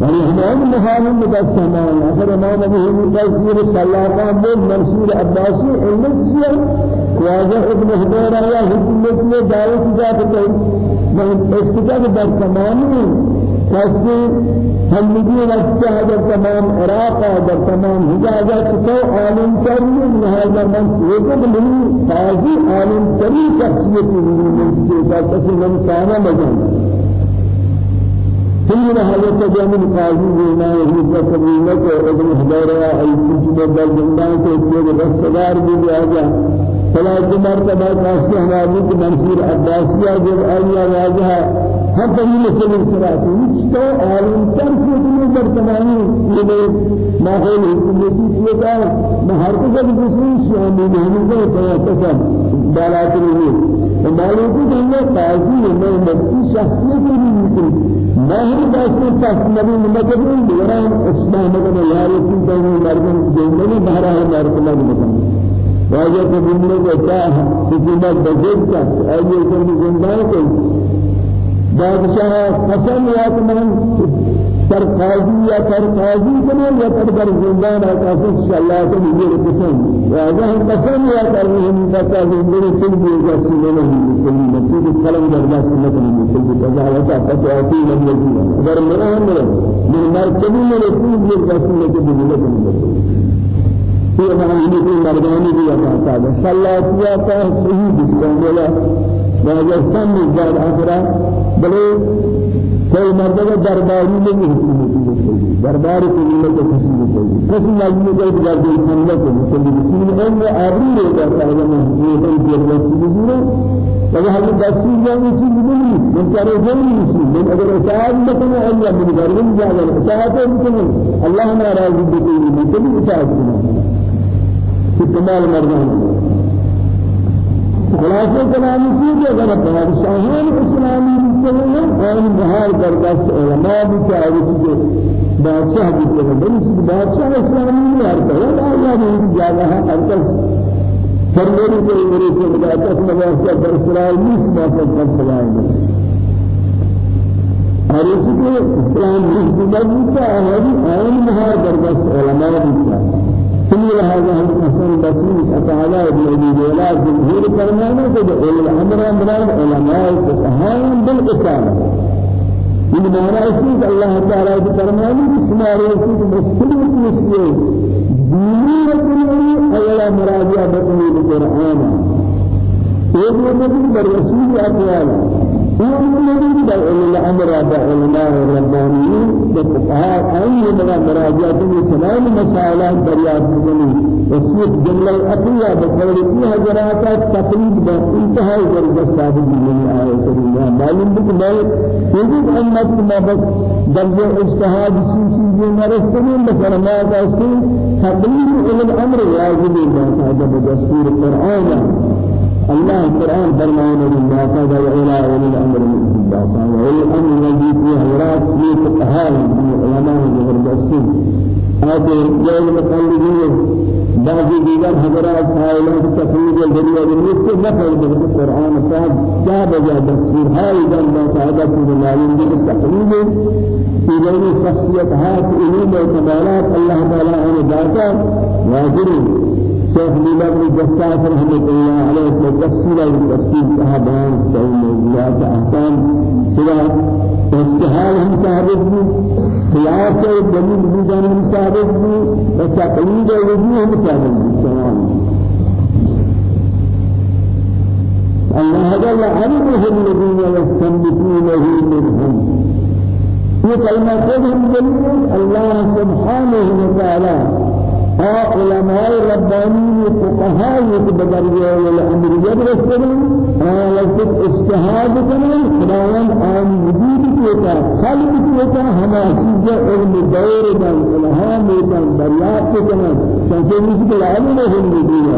هم مهاجم مدسمان آخر ما نبيه مدسير سلاطة من منصور عباسي علمت سير خواجه ابن هدير يا حكومت میں دعوت جاتے ہیں من اسکتاب در تمامی کسی حمدی وقت در تمام عراق در تمام حجاز تو عالم ترین لہذا من یہ من قاضی عالم ترین شخصیت من جو کسی من کانا دین حالت جامن قاضی دینا یہ تقریبا کہ ابن حضرہ ای کچھ میں زندہ کے سے بس سوار بھی آ گیا فلا جمر تبع قاضی ہمارے کہ منصور عباسیہ جب آئی آواز ہے ہم تمہیں سے سرات مجھ تو عالم تر سے تمہیں در تمام یہ ماحول حکومتی کیا تھا میں ہر کس کی دوسری شان میں ہم کو تھا بالات نہیں ہمارے کو قاضی نے میں شخصیت نہیں تھی هي بس تصميم المكبرين بيران اسمه مكان ياري في بين المرجع زندگی بہرا ہے مرکز مکان واجہ کو بندے کو کیا حکومت بزرگ کا ایے کہ زندہ کو بادشاہ قسم یا کہ من تر قاضی یا تر قاضی کنه یا تر در زندان انشاءاللہ تو مجھے قسم واجہ قسم یا کر رہے ہیں کہ زندگی تنزی جیسی نہیں کلی مطلب قلم در دست نہیں کلی تجاوزات فتواتی لم يجوز اگر میرا ہم من مرکبی میں تنزی جیسی نہیں کلی یہ ہماری کی مردانی بھی عطا ہے صلاۃ کا صحیح دستور واجہ سن زاد آخرا بلے کوئی مرتبہ درباری میں نہیں ہوتی دربار کی ملت کو کسی نہیں کوئی کسی لازم ہے کہ دربار کی ملت کو کسی نہیں ہے وہ آبری ہے کرتا ہے میں یہ کوئی دربار سے نہیں ہے وجہ ہے دستور جاني چیز نہیں من چارے نہیں من اگر اطاعت بکنے اللہ من غرب جاگا اطاعت بکنے اللہ ناراضی بکنے من کبھی اطاعت بکنے کمال مردان خلاصہ کلامی کہ اگر بادشاہان اسلامی بکنے اور بہار برداشت علماء بچارے چیزیں بادشاہ بکنے بلی بادشاہ اسلامی نہیں ہرتا ہے اللہ نے جاگا ہے ہر کس سرمری کے میرے سے بتا کس مدرسہ پر اسرائیل نیس باسط پر اسرائیل اور اس کے اسلام حکومت بتا ہے آئین مہار دربس علماء بتا ثم هذا الحسن البصري تعالى ابن أبي جلال جمهور فرمانا کہ الأمر امران علماء فقهاء بالقسامة. من معنى اسمه الله تعالى فرمانا بسم الله الرحمن الرحيم دینی کنی أولا مراجعہ بکنی بقرآن. ایک نبی بر رسول اقوال ایک نبی بر الامر بعلماء الربانيين بفقهاء أي من مراجعة سلام مسائل دریافت کنی وصیت جملہ اصلیہ بقولتی حضرات تقریب بانتہائی درجہ ثابت نہیں آئے کریمہ معلوم کہ میں یہ امت کی محبت درجہ اجتہاد چیزیں نرسلیں مثلا ما قاسم تقليد إلى الأمر واجب ما هذا بدستور القرآن الله القرآن فرمان من هذا وإلى أولي الأمر من هذا وإلى الأمر الذي فيه هيرات في فقهاء من علماء زبردستين هذا يوم المقلدين بعض دیگر حضرات قائلان تقلید الدنیا بالنسبة نفعل بالقرآن صاحب جاب جا دستور هاي جنب قاعدة في المعلوم بالتقليد غير شخصية هات علوم وكمالات الله تعالى عن ذاته واجرين شيخ ليلى بن جساس رحمة الله عليه تفسير التفسير سوى موضوعات أحكام كذا استحال هم بي قياس دليل بجان هم ثابت وتقليد وجوه هم ثابت بي تمام الله جل علمه الذين يستنبطونه منهم. یہ کلمہ خود ہم دلیل اللہ سبحانہ وتعالی علماء رباني فقهاء يتبدروا والأمر يدرسون لكن اجتهاد كمان خداوند آن وجود كيتا خالق كيتا هما چیز علم دور دان الهام دان دریافت كمان چنانچہ مثل العلم هم نزيلا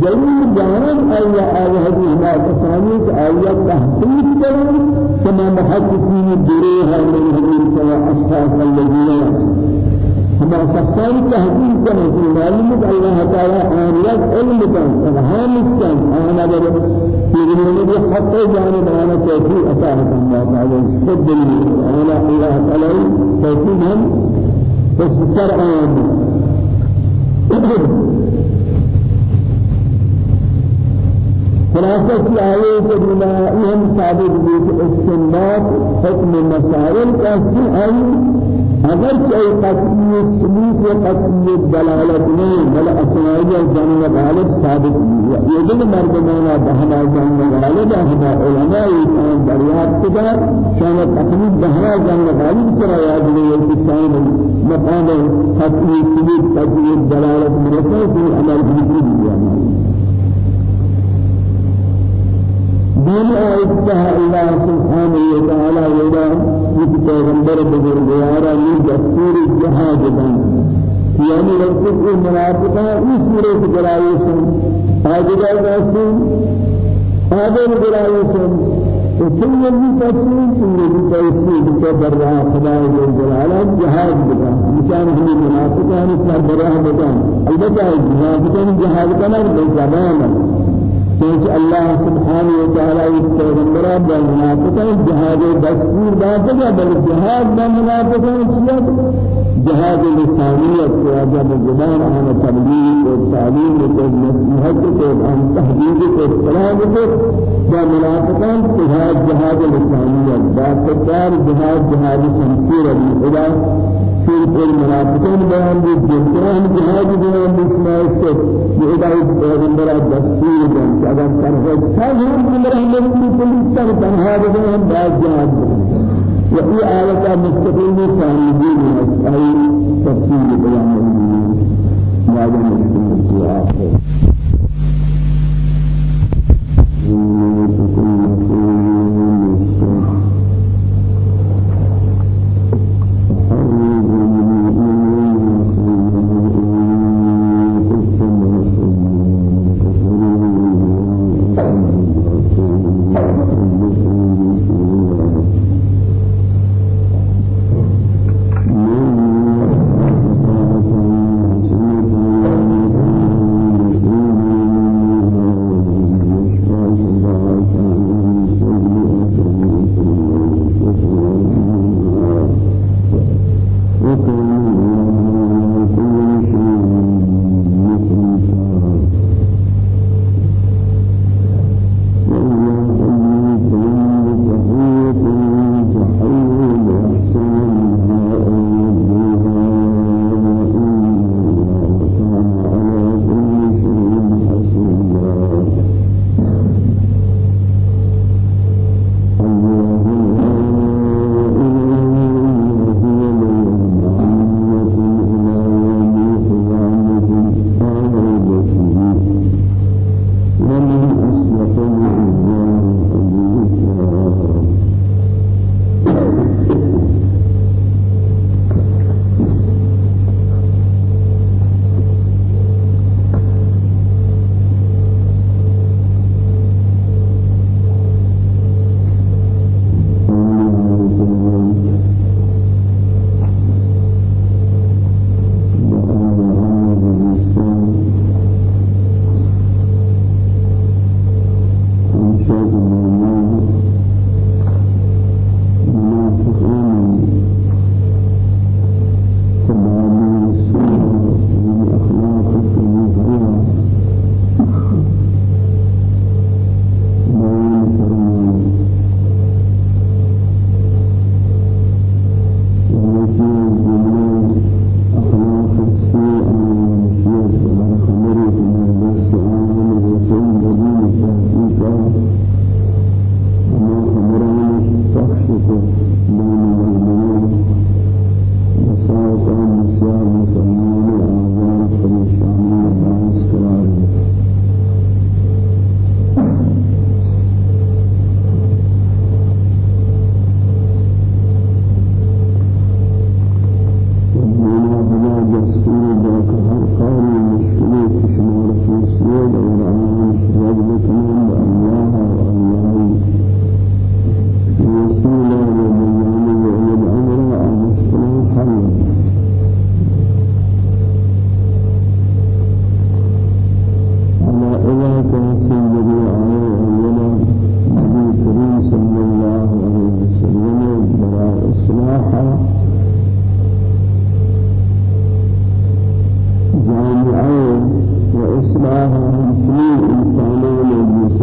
ضرور جانب آیا آیا هما تساني آیا تحقیق كمان كما محققين دروها من هم سواء أشخاص الذين ہمارا شخصان تحقیق کا نزل معلوم ہے اللہ تعالی آنیت علم کن فهم کن آنا بر پیغمبر نے حق جانب آنا توفیق عطا اللہ تعالی خود دلیل آنا اللہ تعالی توفیق ہم آن خلاصة آية كريمة هم ثابت بيت استنباط حكم مسائل كاسي أي اگر چاہے قطعی سلوک و قطعی دلالت نہیں بل اصلاحی زن غالب ثابت نہیں یہ دل مردمانا بہما زن غالب ہما علماء کان دریافت کدا شان قطعی بہما زن غالب سرا یاد نہیں کہ شان مقام قطعی سلوک قطعی دلالت مرسل سے عمل بھی دین آیتها الله سبحانه وتعالى ولا پیغمبر بزرگوارا یہ دستور جہاد بن۔ یعنی رسول المنافقان اس صورت جلائشن آجدار رسول آدم جلائشن وكل الذي تسلم كل الذي تسلم بكبر راه خدای جل جهاد بکن نشان ہمیں منافقان سر براه بکن البتہ منافقان جهاد کرنا بزبان چونکہ اللہ سبحانہ وتعالی اس پیغمبر با منافقان جہاد دستور داتا بل جہاد سیاد جہاد لسانیت کو عجب زبان آن تبلیغ و تعلیم و نصیحت و آن تحدید و اطلاع کو با منافقان جہاد جہاد لسانیت. با تکار جہاد جہاد شمسیر ابی خدا في المنافقين بيان بالجنان جهاد بيان بسماء الشيخ بإدعاء پیغمبر دستور بيان اگر فرض كان هم أمر هم كل تر تنها بيان بعد جهاد وفي آية مستقيم ثانيين أي تفسير بيان ما جاء مشكلة في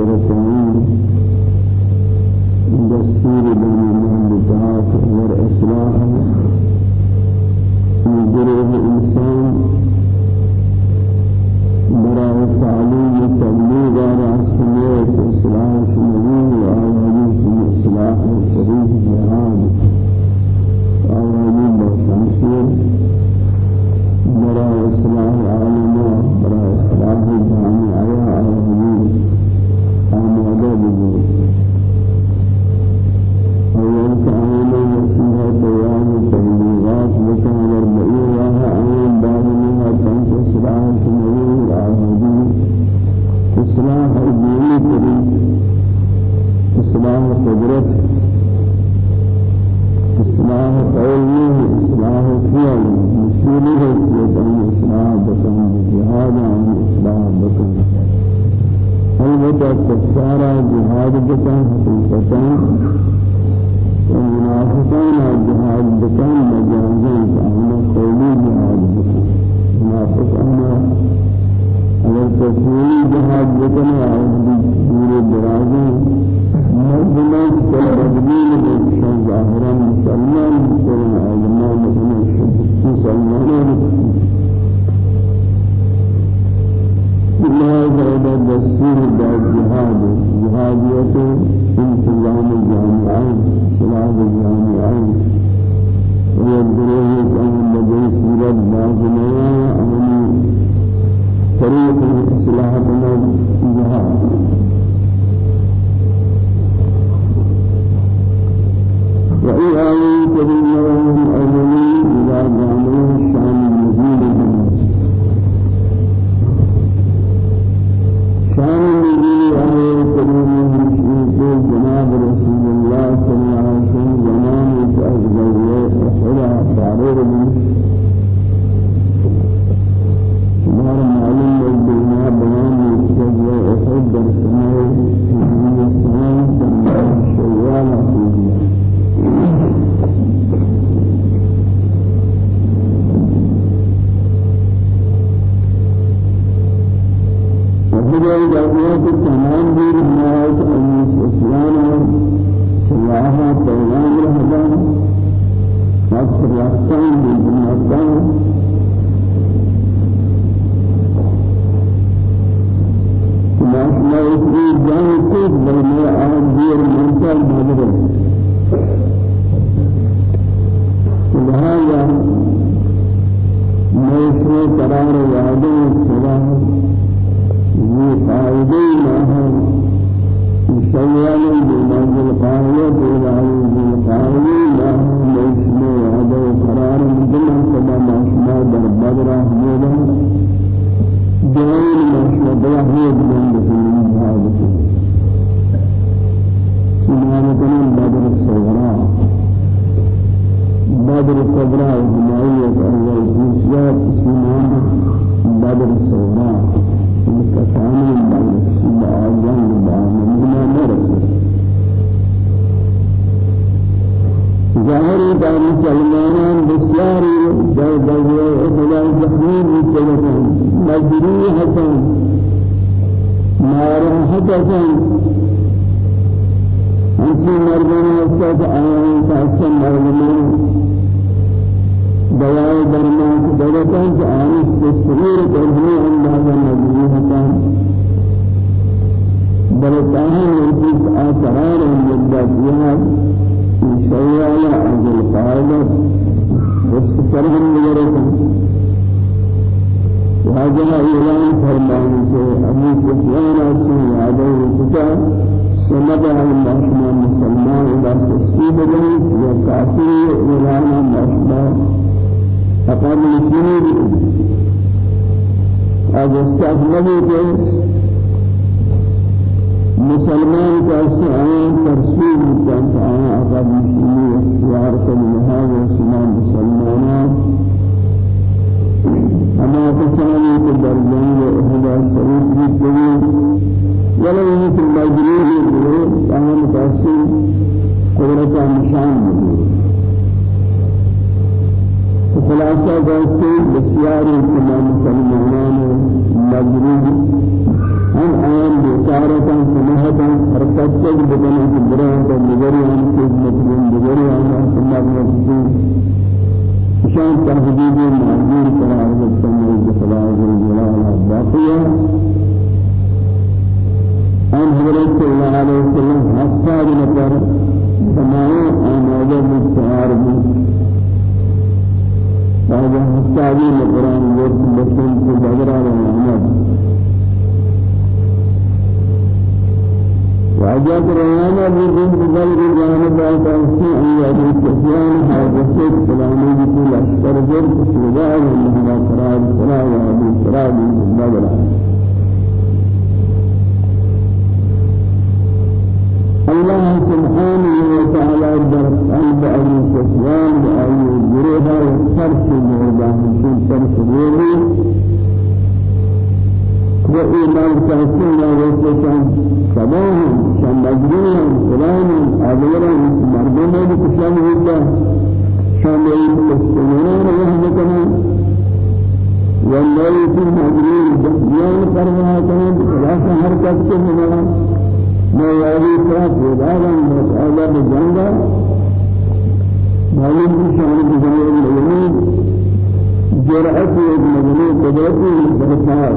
سرطان دستور بني المهندسات والإصلاح من جروه الإنسان براء التعليم والتبليغ على السماوات والإصلاح الشمالي وآوانين الإصلاح الشريف الجهاد وآوانين بالشمسير براء إصلاح العالماء براء إصلاح الجامعة آوانين آماده بگیرید اول که آن مسیح بیان تبلیغات بکن و به این راه آن بعد منها پنج اصلاح شمرید آهدی اصلاح دینی کنید اصلاح قدرت اصلاح علمی اصلاح فعلی مسئولی حیثیت ان اصلاح بکن جهاد ان اصلاح بکن البتہ کفارہ جہاد بکن حقیقتاً منافقان جہاد بکن مجازن فاہمہ قولی جہاد بکن. منافقان اگر تفصیلی جہاد بکن آئیت دور درازی. مردمت تبدیل بکشن ظاہران مسلمان بکن آدمان بکن مسلمان. بکن الله تعالى دستور الجهاد جهادية انتظام الجامعين سلاح الجامعين ويبدو أن لدي سيرة لازمة أن طريق إصلاحنا الجهاد وإيه آية كريمة أزمين إلى جامع الشام شان النبي عليه السلام المشركين جناب رسول الله صلى الله عليه وسلم زمان الأجبرية أحلى شعره من دار معلم الدنيا بنام الأجبرية أحد السماء من السماء تنبع الشيالة فيه أخوه وهذا الجزء تمام دين الناس أن سفيان سلاها پیغام رہا وقت رفتن بالمكان ماش ما يسري جان كيف بل ما آن دير منتال بدر لهذا ما يسري قرار وعده خدا هذا استعملوا کے شان تحدید معذور قرار دستن بخلاص الجلال باقیہ ان حضرت صلی اللہ علیہ وسلم ہفتہ نفر تمام آمادہ مستعار هذا مستعجل القرآن يقول مسلم في بدر والأحمد وأجاب روانا بذن بغير جانب أتأسي أن يأتي سفيان سيد كلامي بكل أشكر جرد سلقاء ومهلا قرار الصلاة وأبي الصلاة من بدر الله سبحانه وتعالى در قلب أبي سفيان وأبي جريها وفرس جريها شن فرس جريها وإيمان تحسين وسوسان سباه شان مجروح فلان أبيرا مردنا بكشان هدا شان يستمرون ويهمكنا والله في مجروح جسيان فرما كنا بخلاص حركات كنا ما يالي سات ودارا مسألة بجانبا معلوم بشان بجانب المجنون جرأت المجنون قدرت برفاع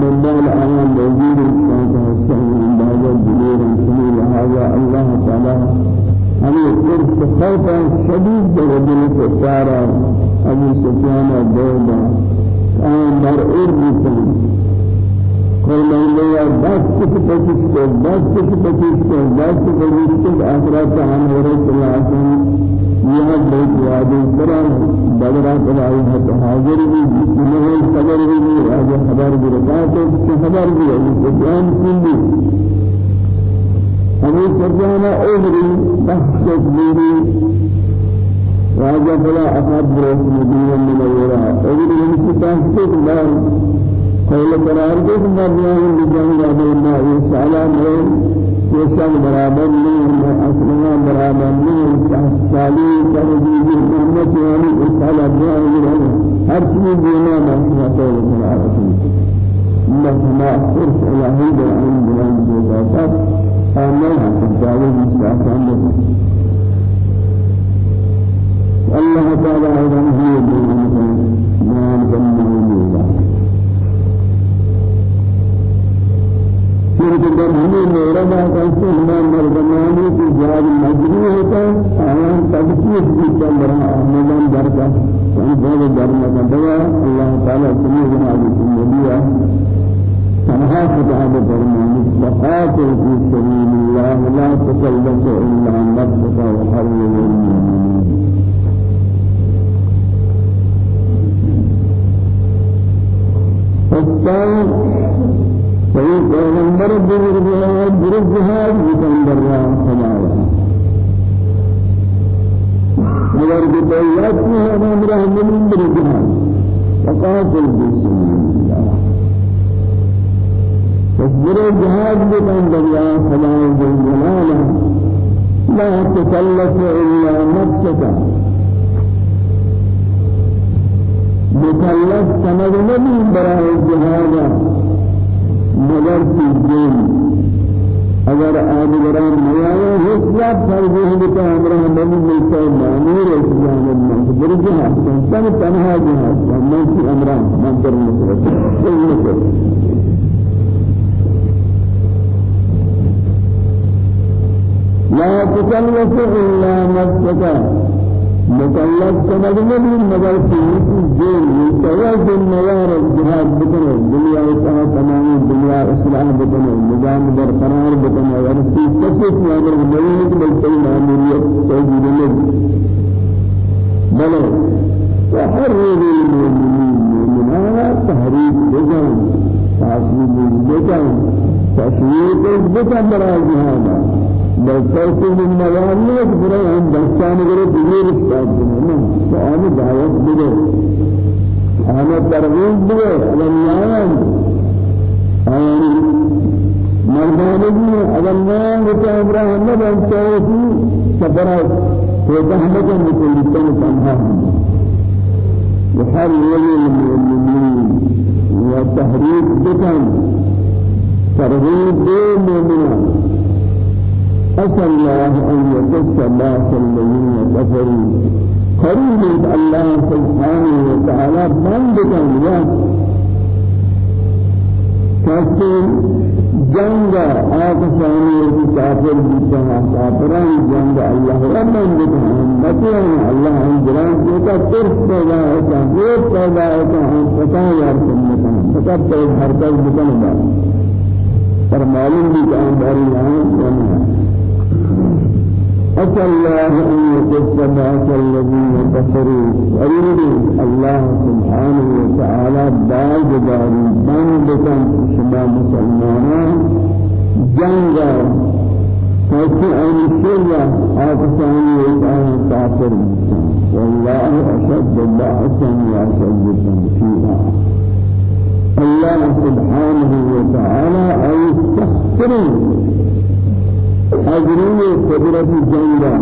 من دال آيان موجود حسن من بعد الدليل سبيل هذا الله تعالى ہمیں قرص خوفا شدید درجل کفارا ابو سفیان دودا آن در ارد کوئی لیا دست سے پچیس کو دست سے پچیس کو دست سے پچیس کو آخرات ہم رسول اللہ یہ بیت وعد سلام بدرا کلائی ہے حاضر بھی جس میں خبر بھی آج خبر بھی رکھا تو خبر بھی ہے سفیان سن بھی ابو سرجانا أغري بحث تكبيري راجع بلا أخذ بروس مدينة من الوراء أغري من بحث تكبير قول قرار دے مريان بجانب الماء سلام يسال برابر من أصلنا برابر من تحت سالي ترجيج محمد يعني إسال أبناء من هر شيء دينا ما سمعت ولا ما سمعت فرس إلهي بالعلم بالعلم بالعلم آمين حتى مساسان الله تعالى أيضا هي ما نكمل پھر جب ہمیں میرا بات ایسے ہمارا مردمانی کی جاد مجری ہوتا ہے آیان تبکیس بھی چل رہا آمدان در کا سنبھل در کا دعا اللہ تعالیٰ سمی جناب النبی تنها خطاب فرمانی فقاتل في سبيل الله لا تكلف إلا نفسك وحرم المؤمنين فاستعن فإن پیغمبر بزرگوار درست جهاد بکن در راه خدایا اگر بطیات کی ہے أمر من در جهاد فقاتل بسم الله جلاله لا تكلف إلا نفسك مكلف كما نبي نبی ملتا ہے مامور اسلام میں برجہ سن تنہا جہاد میں کی امران منظر نصرت لا تكلف إلا نفسك. مكلف كمجنبي مگر في جيل يتوازن نوار الجهاد بكنا الدنيا وكها تمام الدنيا إسلام بكنا النظام برقرار بكنا ورسي كسف نامر المليك بلتي معمولية توجد النبي بل وحرر المؤمنين المؤمنات تحريك بجان تعظيم بجان تشويق بجان برا جهادا فرق من موانع برای هم دستان گره دیگر استاد کنه فآن دعوت بده آن ترغیب بده نیان آن مردانگی نیان که ابراهیم نبن چاوتی سفرات وتحمد من كل تنها يحرر المؤمنين وتحريك بكم ترغيب بالمؤمنين أسأل الله أن يكف باس الذين كفروا. قريب الله سبحانه وتعالى بند كان کسی جنگ آکسانی کی کافر بیتا کافران جنگ اللہ ربن بیتا بطیان اللہ انجران کیتا ترس پیدا ہوتا غیب پیدا ہوتا ہم پتا یار سنتا پتا تو حرکت بکن پر معلوم بھی کہ ہم باری یہاں أسأل الله أن يكف بأس الذين كفروا. أريد الله سبحانه وتعالى بعد داري بندكم شما مسلمان جنگا فسي أن الشرع آفساني وإتعان كافر والله أشد بأسا وأشد تنكيرا الله سبحانه وتعالى أي سخطرين أجري قدرة جنگا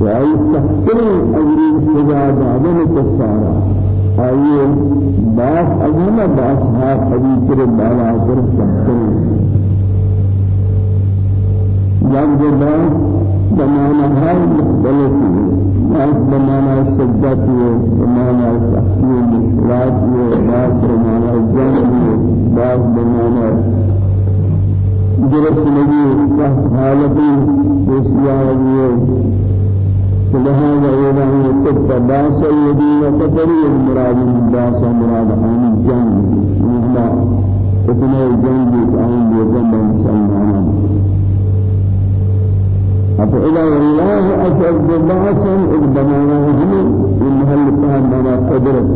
وأي سختر أجري سجا بعدم كفارة أي باس أجمع باس ها حديث ربنا أجر سختر جنگ باس بمعنى هاي مختلف باس بمعنى الشدة بمعنى السختي المشكلات باس بمعنى الجنگ باس بمعنى جرس لگی حالتی بسیاری فلهذا إذا يكتب باس الذين كفروا المراد من باس مراد عن الجنة مهما اتنا الجنة عن يجنب مسلمان فإذا الله أشد باسا إذ بنانا هم إنها فهم بنا قدرت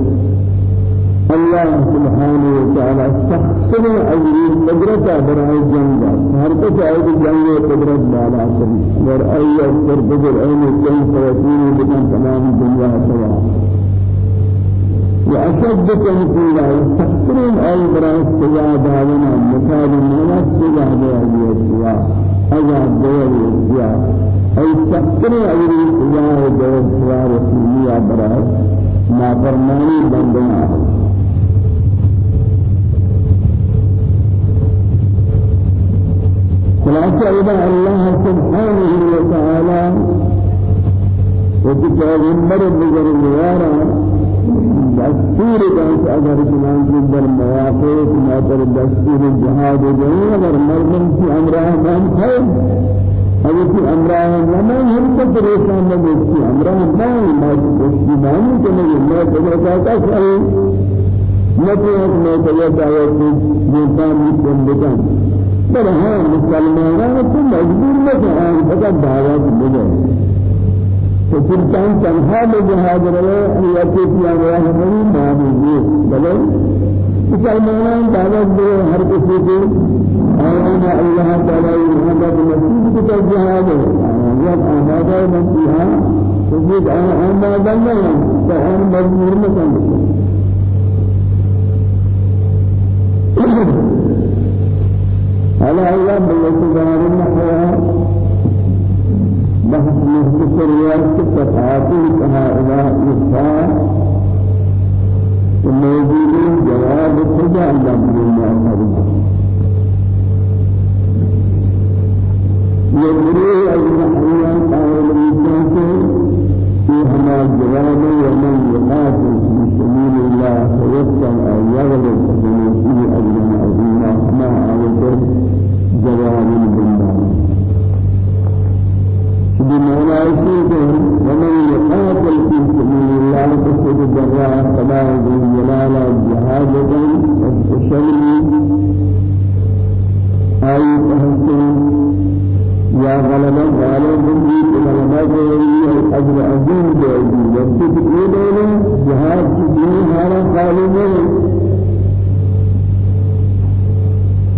الله سبحانه وتعالى سخر أجري قدرة برای جنگ هر کس آید جنگ قدرت بالا کری اور ای اکثر بجر این کئی سواتین بکن تمام دنیا سوا. وأشد تنفيذا سخر أي برای سجا داونا. مثال من سجا داونا أجاب داونا أي سخر أجري سجا داونا سوا رسولية برای ما فرماني بندنا. خلاصة إذا الله سبحانه وتعالى وكتاب المر بجر الوارا دستور كانت أجر سنان في در مواقف ما تر دستور الجهاد جهين أجر مردم في أمره من خير. أجر في أمره ما هم تدريسان من في أمره ما ما تشتمان كما يما تدرسا كسر نتيجة ما تجد آيات بل ها مسلمانان تو مجبور نکران فقط دعوت بده. تو تنتان تنها بجهاد رہے ایتی کیا گیا ہماری معبود بل مسلمانان دعوت دے ہر کسی کو آیانا اللہ تعالی محمد مسیح کو جہاد ہے یہ آمادہ من فيها تزيد أنا آمادہ نہیں فهم مجبور نکران على الله بالاعتبار النحو بحث مختصر ياسك تفاصيل كما إلى إفاء وموجود جواب خدا الله بالله يدري النحويان قائل بالله في هما الجواب ومن يقاتل في سبيل الله فيسكن أو يغلب عظيما ما عليه جواب بالله بمعنى شيء ومن يقاتل في سبيل الله فسد الدراء فلا ذي جلال جهاد واستشري أي تحسن يا غلبة غالب بي غلبة جوهرية أجر عظيم جوهرية وقت إيه جهاد سبيل هذا خالد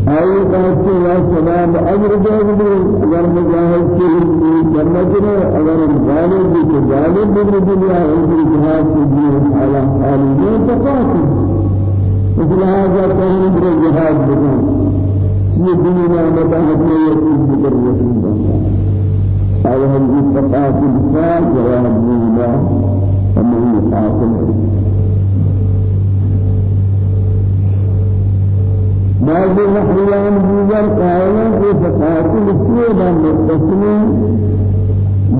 أي قاسي يا سلام أجر جاهد أجر مجاهد سيد جنة أجر الغالب بجالب من الدنيا أجر جهاد سيد على خالدين تقاتل مثل هذا كان من الجهاد بكم في الدنيا متاهد لا يكون بكر رسول الله هذا التقاتل فاء جواب الله ومن يقاتل بعض الأحيان دیگر قائلان في فقاتل السيدة متصلين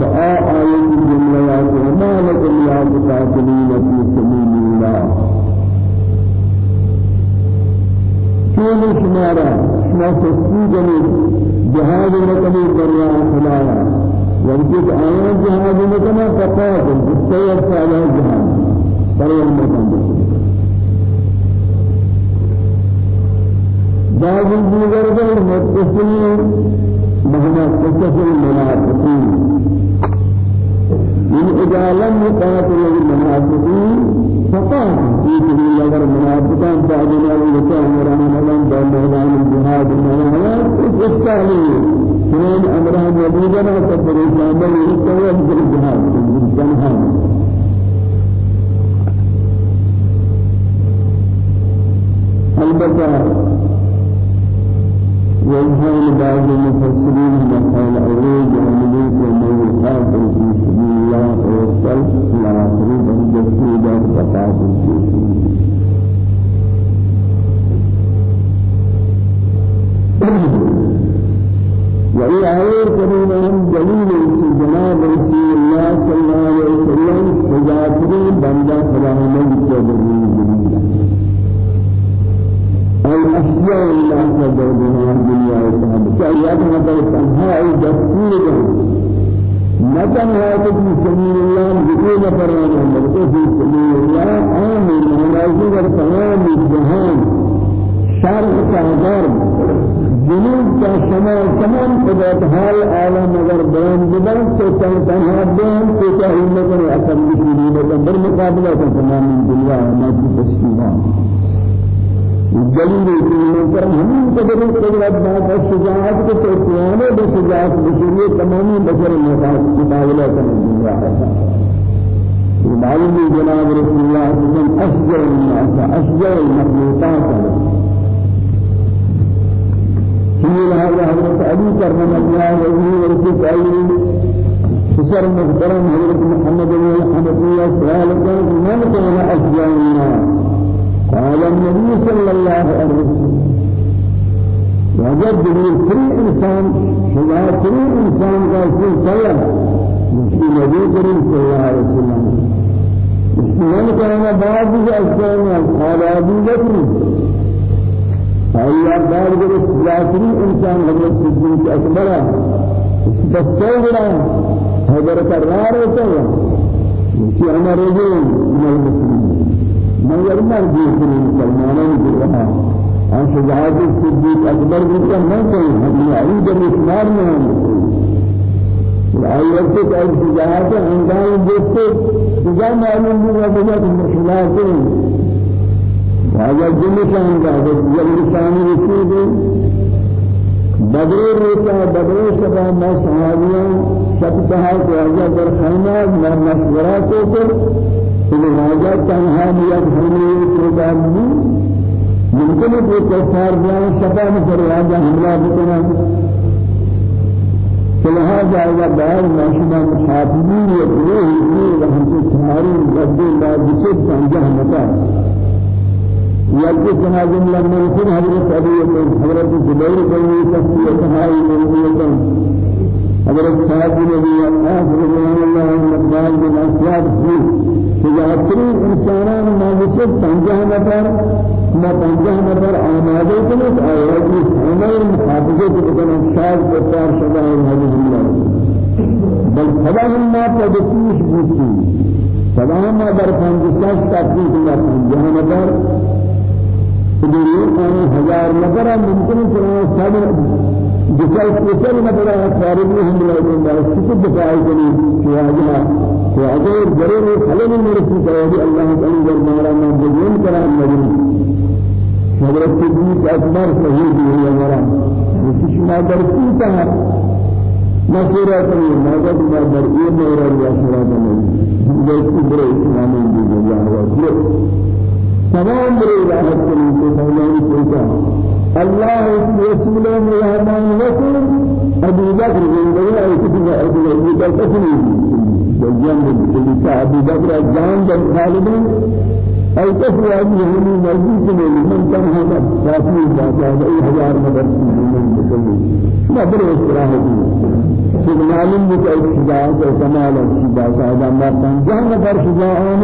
بآ آية الجملات وما لكم يا مقاتلين في سبيل الله كل شمارا شما سسيدني جهاد لكم بريا خلايا وانتك آيات جهاد لكم فقاتل استير فعلا جهاد. بريا المكان بعض الديگر غير متصلين مهما قصص المنافقين من إذا لم يقاتل المنافقين فقال في سبيل الله المنافقين بعدنا لكان مرام لهم بميدان الجهاد المنافقين استعلي كان أمرهم يبيدنا كبريسان بل يستوى بالجهاد بالجهاد البته ويظهر بعض المفسرين بقول أولي ومن يقاتل في سبيل الله ويقتل إلى بل جسد فقاتل في سبيل وإلى آخر كريمهم دليل جناب رسول الله صلى الله عليه وسلم فجاتري بندى فلاح من تدري الأشياء الناس دورنا الدنيا وكذا كأيات مثل تنهاء دستور متى هذا في سبيل الله بكل فرمان بلکہ في سبيل الله منازل در تمام الجهان شرق کا غرب جنوب کا شمال تمام قدرت حال عالم اگر بیان بدن تو تنها بیان تو چاہیے کہ اصل کی بالمقابلة تمام الدنيا ما في الدليل من كان هم قدر قدرت بعد الشجاعة كتوان بشجاعة بشرية تمام بشر المقابلة الدنيا ومعلوم جناب رسول الله صلى الله عليه وسلم أشجر الناس أشجر المخلوقات في هذا حضرت علي كرم الله وجهه ورسول عليه فسر محترم حضرت محمد بن الحنفية سؤال كان من كان أشجع الناس قال النبي صلى الله عليه وسلم وجد به كل إنسان شجاع كل إنسان قاسي طيب. في نبي كريم صلى الله عليه وسلم. من كان بعض الناس قال أبو بكر. فهي بعض الإسلامي إنسان حضرت الصديق أكبر استستوى حضر قرار ہوتا ہے اسی أنا رجل من المسلمين. ما يرمر جيد المسلمانين بالرها عن شجاعات الصديق أكبر بك ما كان هذه عيد الإسمار من الآيات تقول شجاعات عندهم جسد جزاء معلوم هو بجات المشكلات وهذا جل شان هذا جل شان رسول بدر روچا بدر شبا ما صحابیاں شب کہا کہ در خیمہ ما مشورہ کو کہ راجا تنہا نیت ہونے کے بعد ممکن ہے کہ کفار بیان شبا میں سر راجا حملہ بکنا فلهذا إذا بعض ماشنا محافظين يقولون وهم في تمارين قد لا بسيط عن جهنم يجب الله من خود حضرت أبي حضرت زبير بن شخصية هاي موجودة حضرت صاحب النبي الناس رضوان الله مقدار بن أسياد في شجاعتين إنسانان ما يصير پنجاه نفر ما پنجاه نفر آماده کنید آیاتی همه محافظه بکنن شاد بسیار شجاع هذه الله بل خدا ما تدفیش بودی. خدا ما در پنجشش تفریق الله پنجاه نفر. بدون أن هزار نفر ممكن سنة سبع دفاع سيسر نفر خارج هم لا يكون سكت دفاع كني شواجها وأجر ضروري خلل مرسي كوادي الله تعالى جل ما بدون كلام نبي حضرت صديق أكبر صحيح هي مرا وشما درسيتها مشورة كني ما قد ما درئيه مورا يا شراب النبي جلسي بري إسلامي بيجي تمام. روايات كلمة سلمان كلمة الله رسول الرحمن رسول أبو بكر من أي كسب أبو بكر كسب جنب كلمة أبو بكر جان جن خالد أي كسب أبو هم مجلس من من كان هذا كافي ذات أي هزار مدرس من بكل ما بره استراحة معلوم ہے کہ شجاع و کمال شجاع هذا ما پنجاه نفر شجاعان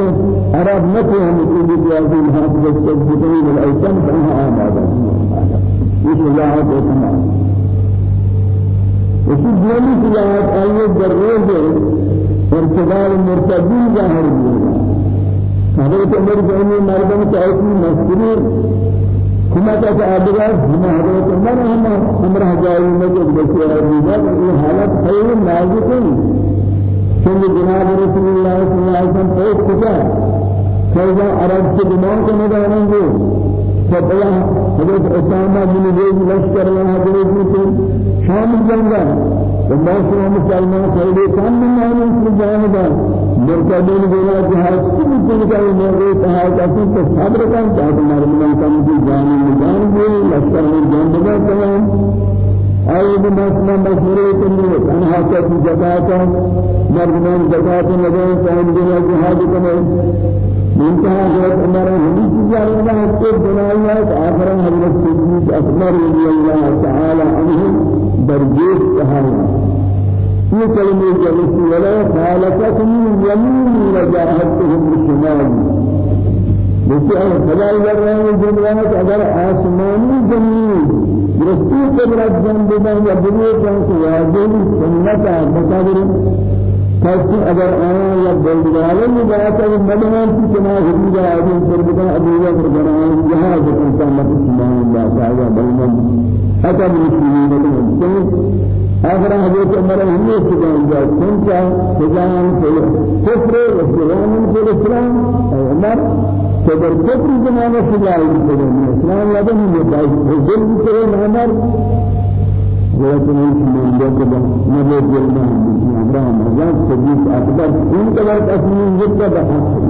عرب نتو هم كل جوازين حافظ التجدين الأيتام فإنها آمادة یہ شجاع و کمال اسی دولی شجاعت آئیے در روز ارتدار مرتدی ظاہر بھی حضرت عمر جانی مردم کے ایسی مسئلے كما تتعبد هم حضرت عمر هم عمره جاي مجد بسير الرجال في حالات خير نازك كل جناب رسول الله صلى الله عليه وسلم فوق كذا فإذا عرب سے دماغ کو گے فبلا حضرت اسامہ بن زید لشکر و حضرت شام جنگا والله سلام مسلمان سيدي كان من نعم في جانبا مرتدين بلا جهاز كل تلك المرة تهاج أصلا صبر كان جهاد مرمى كان في جانب جانب لشكر من جانبا تمام أي بمسنا مشورة كنيه أنا حتى في زكاة مرمى زكاة نبي كان جهاد كمان منتهى حضرت عمر هذه چیزیں اللہ کو بنایا ہے آخر حضرت صدیق اکبر رضی اللہ تعالی عنہ درجیت کہا یہ کلمہ ولا خالقتم يمين وجاهدتهم بالشمال بسیار خدای در راه جنوات اگر آسمانی زمین. رسی قدرت جنب بن یا بنی جان سے کسی اگر آیا یا بلدگاله می بات ہے مدنان کی چنا حدود آدم پر بتا ابو بکر بنان جهاد انسان مسلمان اللہ تعالی بلمن حتى من المسلمين آخر حضرت عمر ہمیں سجان جا سنچا سجان کفر و سجان في الإسلام عمر صدر كفر زمانة سجان في الإسلام يدن يدعي حزن في عمر. ولكن من جد نبي جلنا أبراهيم أزاد صديق أكبر إن كبرت أسمين جدا بحق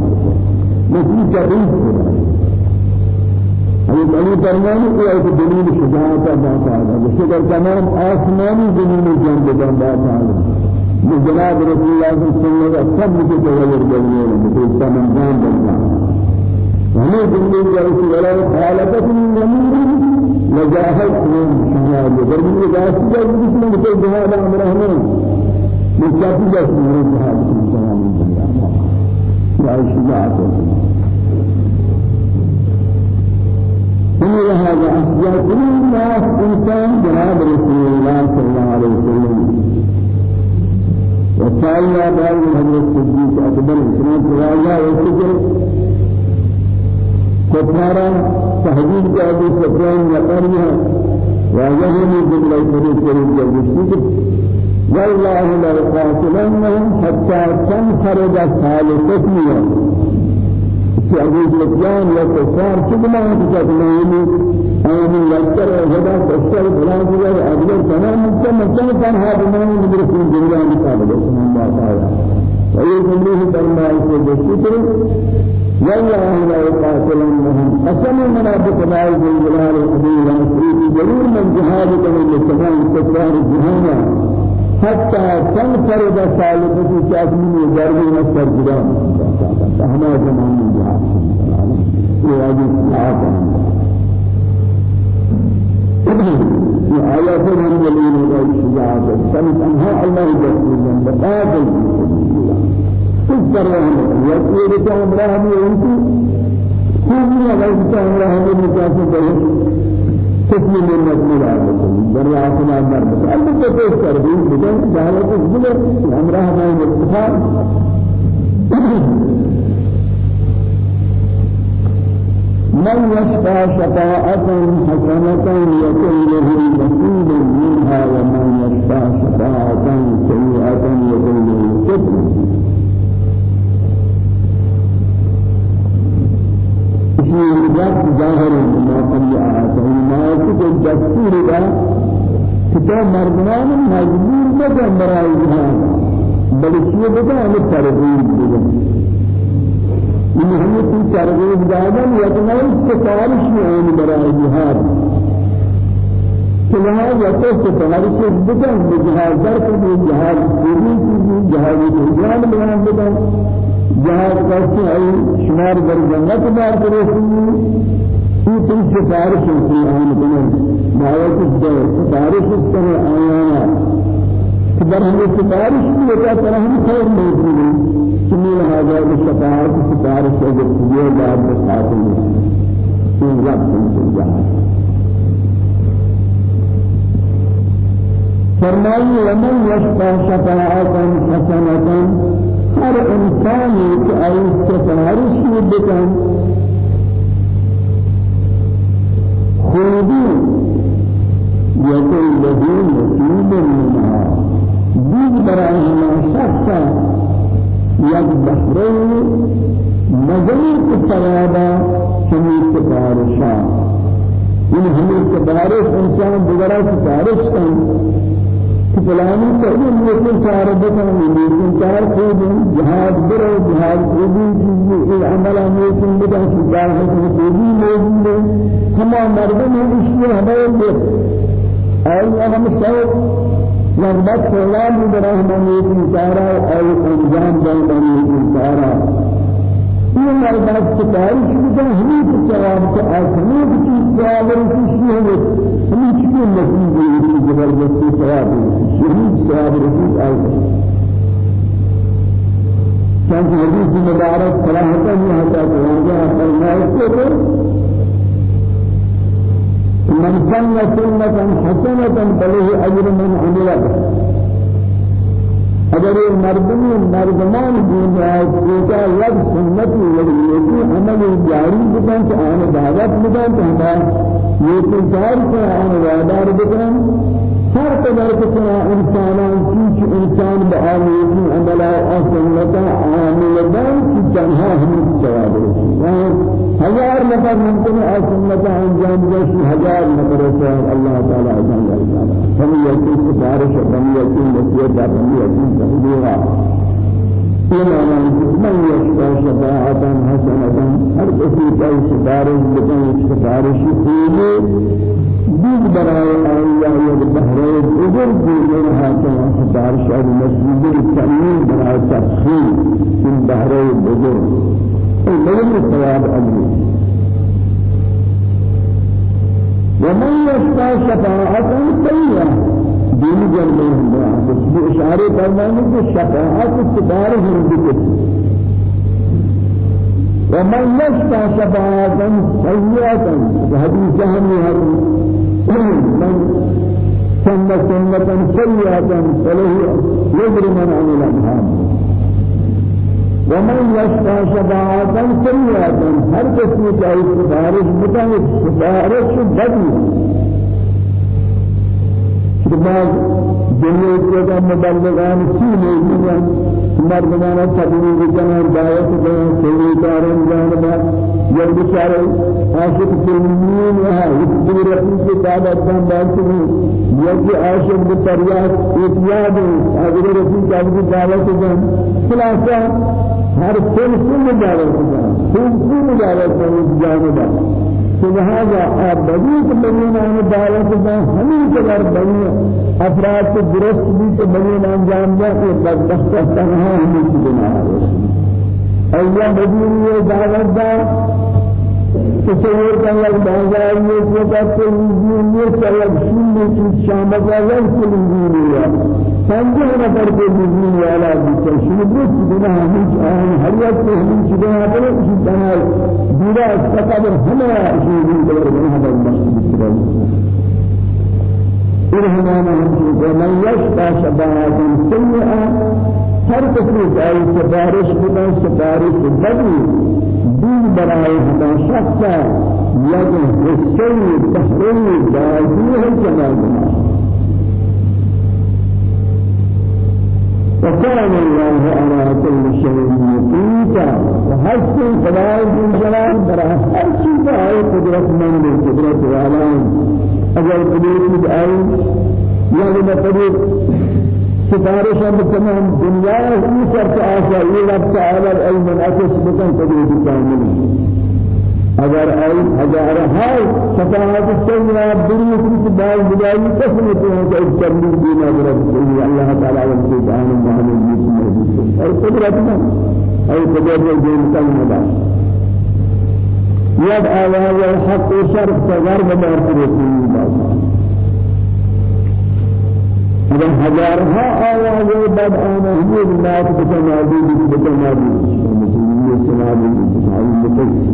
مسجد كريم حضرت علی فرمانی کہ ایک دلیل شجاعت بات ہے جس پر تمام آسمانی زمین جنگ کا بات ہے جناب رسول اللہ صلی اللہ علیہ وسلم سب کے تغیر کرنے ہیں تمام جان بننا ہمیں دلیل کا رسول اللہ خالقت من زمین وجاهد من شجاعت درمی راسی کا جس میں کوئی جہاد أمر ہے مجاہد جس میں جہاد کی تمام دنیا یا شجاعت من هذا أشجع كل الناس إنسان جناب رسول الله صلى الله عليه وسلم وصلى بعد حضرت الصديق أكبر إسلام راجع وفكر كفارة تهديد كأبو سفيان يقرنها وجهني بالله فريد فريد جل والله لقاتلنهم حتى تنفرد سالفتي في أبو سفيان وكفار شبنا تتكلمون أنا لشكر هذا تشكر فلان كذا أبدا تمام كم كم كان هذا ما الدنيا مقابلة من الله تعالى ويقول له الشكر والله لا يقاتلنهم قسم منافق الله جل جلاله أبي وأسري جرير من جهادك من التمام كفار الجهاد حتى تنفرد سالفة كاتمين جرمي مصر جرام فهما زمان من جهاد وهذه الساعة في آيات من دليل الشجاعة سمت أنها الله جسد بقاتل في سبيل الله اذكر رحمة يقول لك أمرها بيونتي كل ما قلت أمرها بمكاسب قسم من مجموع عادتهم دریافت ما مرد البته پیش کردیم بگن جهالت بله همراه ما اتفاق من يشفع شفاعة حسنة يكون له نصيب منها ومن يشفع شفاعة سيئة يكون له كفر وقت ظاهر ما قبل آتا ما يكون دستور دا كتاب مردمان مجبور بدا مرائي جهان. بل شيء بدا؟ هم ترغيب بدا. إن هم في ترغيب دادا يتنال ستارش عن مرائي جهان. فلها يتو ستارش بدا بجهاد درك بجهاد بجهاد جهاد بجهاد بجهاد بجهاد جهاد کسی ای شمار در جنت دار کرسی این تین سفارش ہوتی ہے ہم کنن. باید اس دے سفارش اس کرے آیا کہ در ہمیں سفارش کی وجہ پر ہم خیر موجود ہیں۔ سنی لہذا شفاعت سفارش ہے جو یہ بات بتاتے ہیں ان رب من جهاد فرمائي ومن يشفع شفاعة حسنة ہر انسانی کہ ای سفارش بکن خودی یکن لہی نصیب منها دید برای ہما شخصا یک بحری مزید سوابا چمی سفارشا یعنی ہمیں سفارش انسان دوبارہ سفارش کن. فلانی تقول لیکن کار بکن لیکن کار خود جهاد برو جهاد خودی چیزی ای عمل لیکن بدا شجاع حسن خودی موجود ہے ہم مردم اشیاء ہمیں یہ اور ہم شوق رغبت فلان برحمان لیکن کارا اور انجام دیں لیکن کارا یہ مرد سفارش بکن ہمیں ثواب کا آخری چیز ثواب رسیشی ثواب رسید آئے چند حدیث مبارک صلاحتا یہ حضرت واجہ فرمائے کو من سن سنة حسنة فله أجر من عملها اگر یہ مردمی مردمان ہے کہ یک سنتی ولی عمل جاری بکن کہ آن دعوت بکن کہ ہم یہ تجار سے آن وعدار بکن ہر قدر کتنا انسانان چیچ انسان بعالیتی عملہ آسنتا عاملدان کی جنہا ہمیں سواب رسی. ہزار نفر ممکن آسنتا انجام جیسی ہزار نفر سواب اللہ تعالی عزم جلتا ہم یکی سفارش ہم یکی نصیت ہم یکی تحبیرہ إيمانا من يشفى شفاعة حسنة هر كسي كي سفارش بكن سفارش خيلي دید برای آیا یک بهره بزرگ دیگر حاصل سفارش از مسجد تأمین برای تفخیم این بهره بزرگ. این بزرگ ثواب أجر ومن يشفى شفاعة سيئة دين جرمه الله بإشارة فرمانه الشفاعة السفارة هندكس ومن يشفى شفاعة سيئة وحديث هم من سن سنة سيئة فله يجري من عمل عنها ومن يشفى شفاعة سيئة هر كسي كأي سفارش متعب سفارش بعض دنیا کے کا مبلغان کی نہیں مردمانہ تبلیغ کرنا دعوت دینا سہی کارن جانبا یہ بیچارے عاشق المؤمنین ہے اس کی دعوت دان بانتے یہ کہ عاشق بتریات اتیاد اگر رسول کی دعوت دان خلاصہ ہر سن دعوت سن سن دعوت دان جانبا لہذا آپ بدیت بنیان دعوت دان ہمیں قدر بنی افراد کو درست بھی تو بنیان انجام دیا کہ بدبخت تنہا ہمیں چیز بنا رہے ایا بدیت دعوت دان تصور كان لك بازار يوسف تلميذ يسأل شنو في شام بازار تلميذ سنجه نفر تلميذ على بيت شنو بس بنا هم هريات هم شبه هذا شيء بنا بيرا تقدر هم شيء من هذا المسجد إرهمان ومن يشفى شفاعة سيئة هر که ای سفارش بدن سفارش بدی. دین برای همان شخصا یک حصه تحریر بازی ہے جمال وكان الله على كل شيء مقيتا وحسن خدای جلال برای هر چیز ای قدرت من قدرت والا اگر قدرت ای یعنی قدرت سفارش هم تمام دنیا ہی سر کے آسا یہ رب تعالی علم اکس بکن قدرت کامل اگر ای ہزار ہے شفاعت سیدنا دنیا کی بعض بدائی قسم تو ہے کہ تبلیغ دینا رب اللہ تعالی و سبحان اللہ اور قدرت میں اور قدرت دین کا مدار يد آواز الحق شرف تغرب بار رسول الله إذا هزارها آواز بعد هي الناس بتنادي بتنادي المسلمين سنادي بتنادي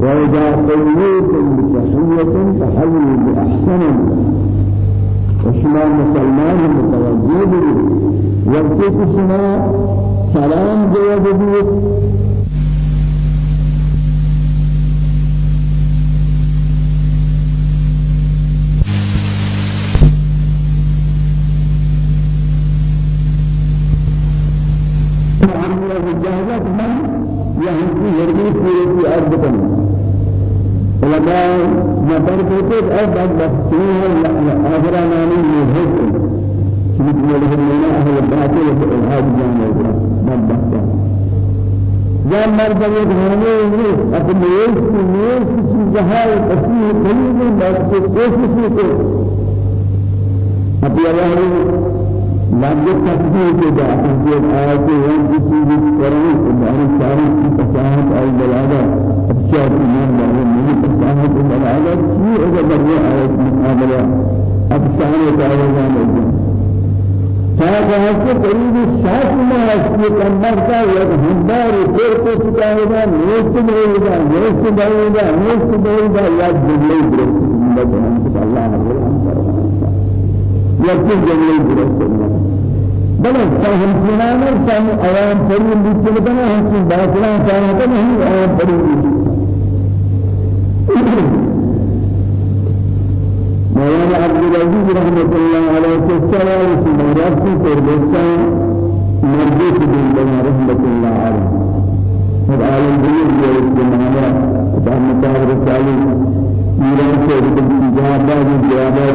وإذا قويت بتحية فحيي بأحسن وشما مسلمان متوجه وقت سنا سلام جواب جاهزت يرمي في أرض كنا ولما نظر كتب أرض بحثيها آخر نامي يهز مثل لنا أهل الباطل والإلحاد جانا من بحثا جان مرد یہ ہونے ہیں اپنے ایک سے ایک چیز ہے اسی نہیں ہے بات لفظ تفسیر کے جاتے ہیں آیات ہیں کسی بھی قرآن ہماری ساری کی فصاحت اور بلاغہ اچھا تمام بارے میں فصاحت اور بلاغہ کی اگر بڑے آیات مقابلہ اب سارے کارواں میں شاید ایسے قریب سات ماہ کے کمر کا ایک ہندار پھر کو چکائے گا نیست دے گا نیست دے گا نیست دے گا یا جملے درست زندہ اللہ اللہ يكون جميل درست بل فهم سام أيام فريم بيتلقنا هم باطلا كانت نہیں أيام فريم مولانا عبد العزيز رحمة الله عليه السلام سمعت في تربية مرجوك بالله رحمة الله عليه. هذا عالم بليل جو الجماعة هذا مطار رسالة ميران سيد الجوابات الجوابات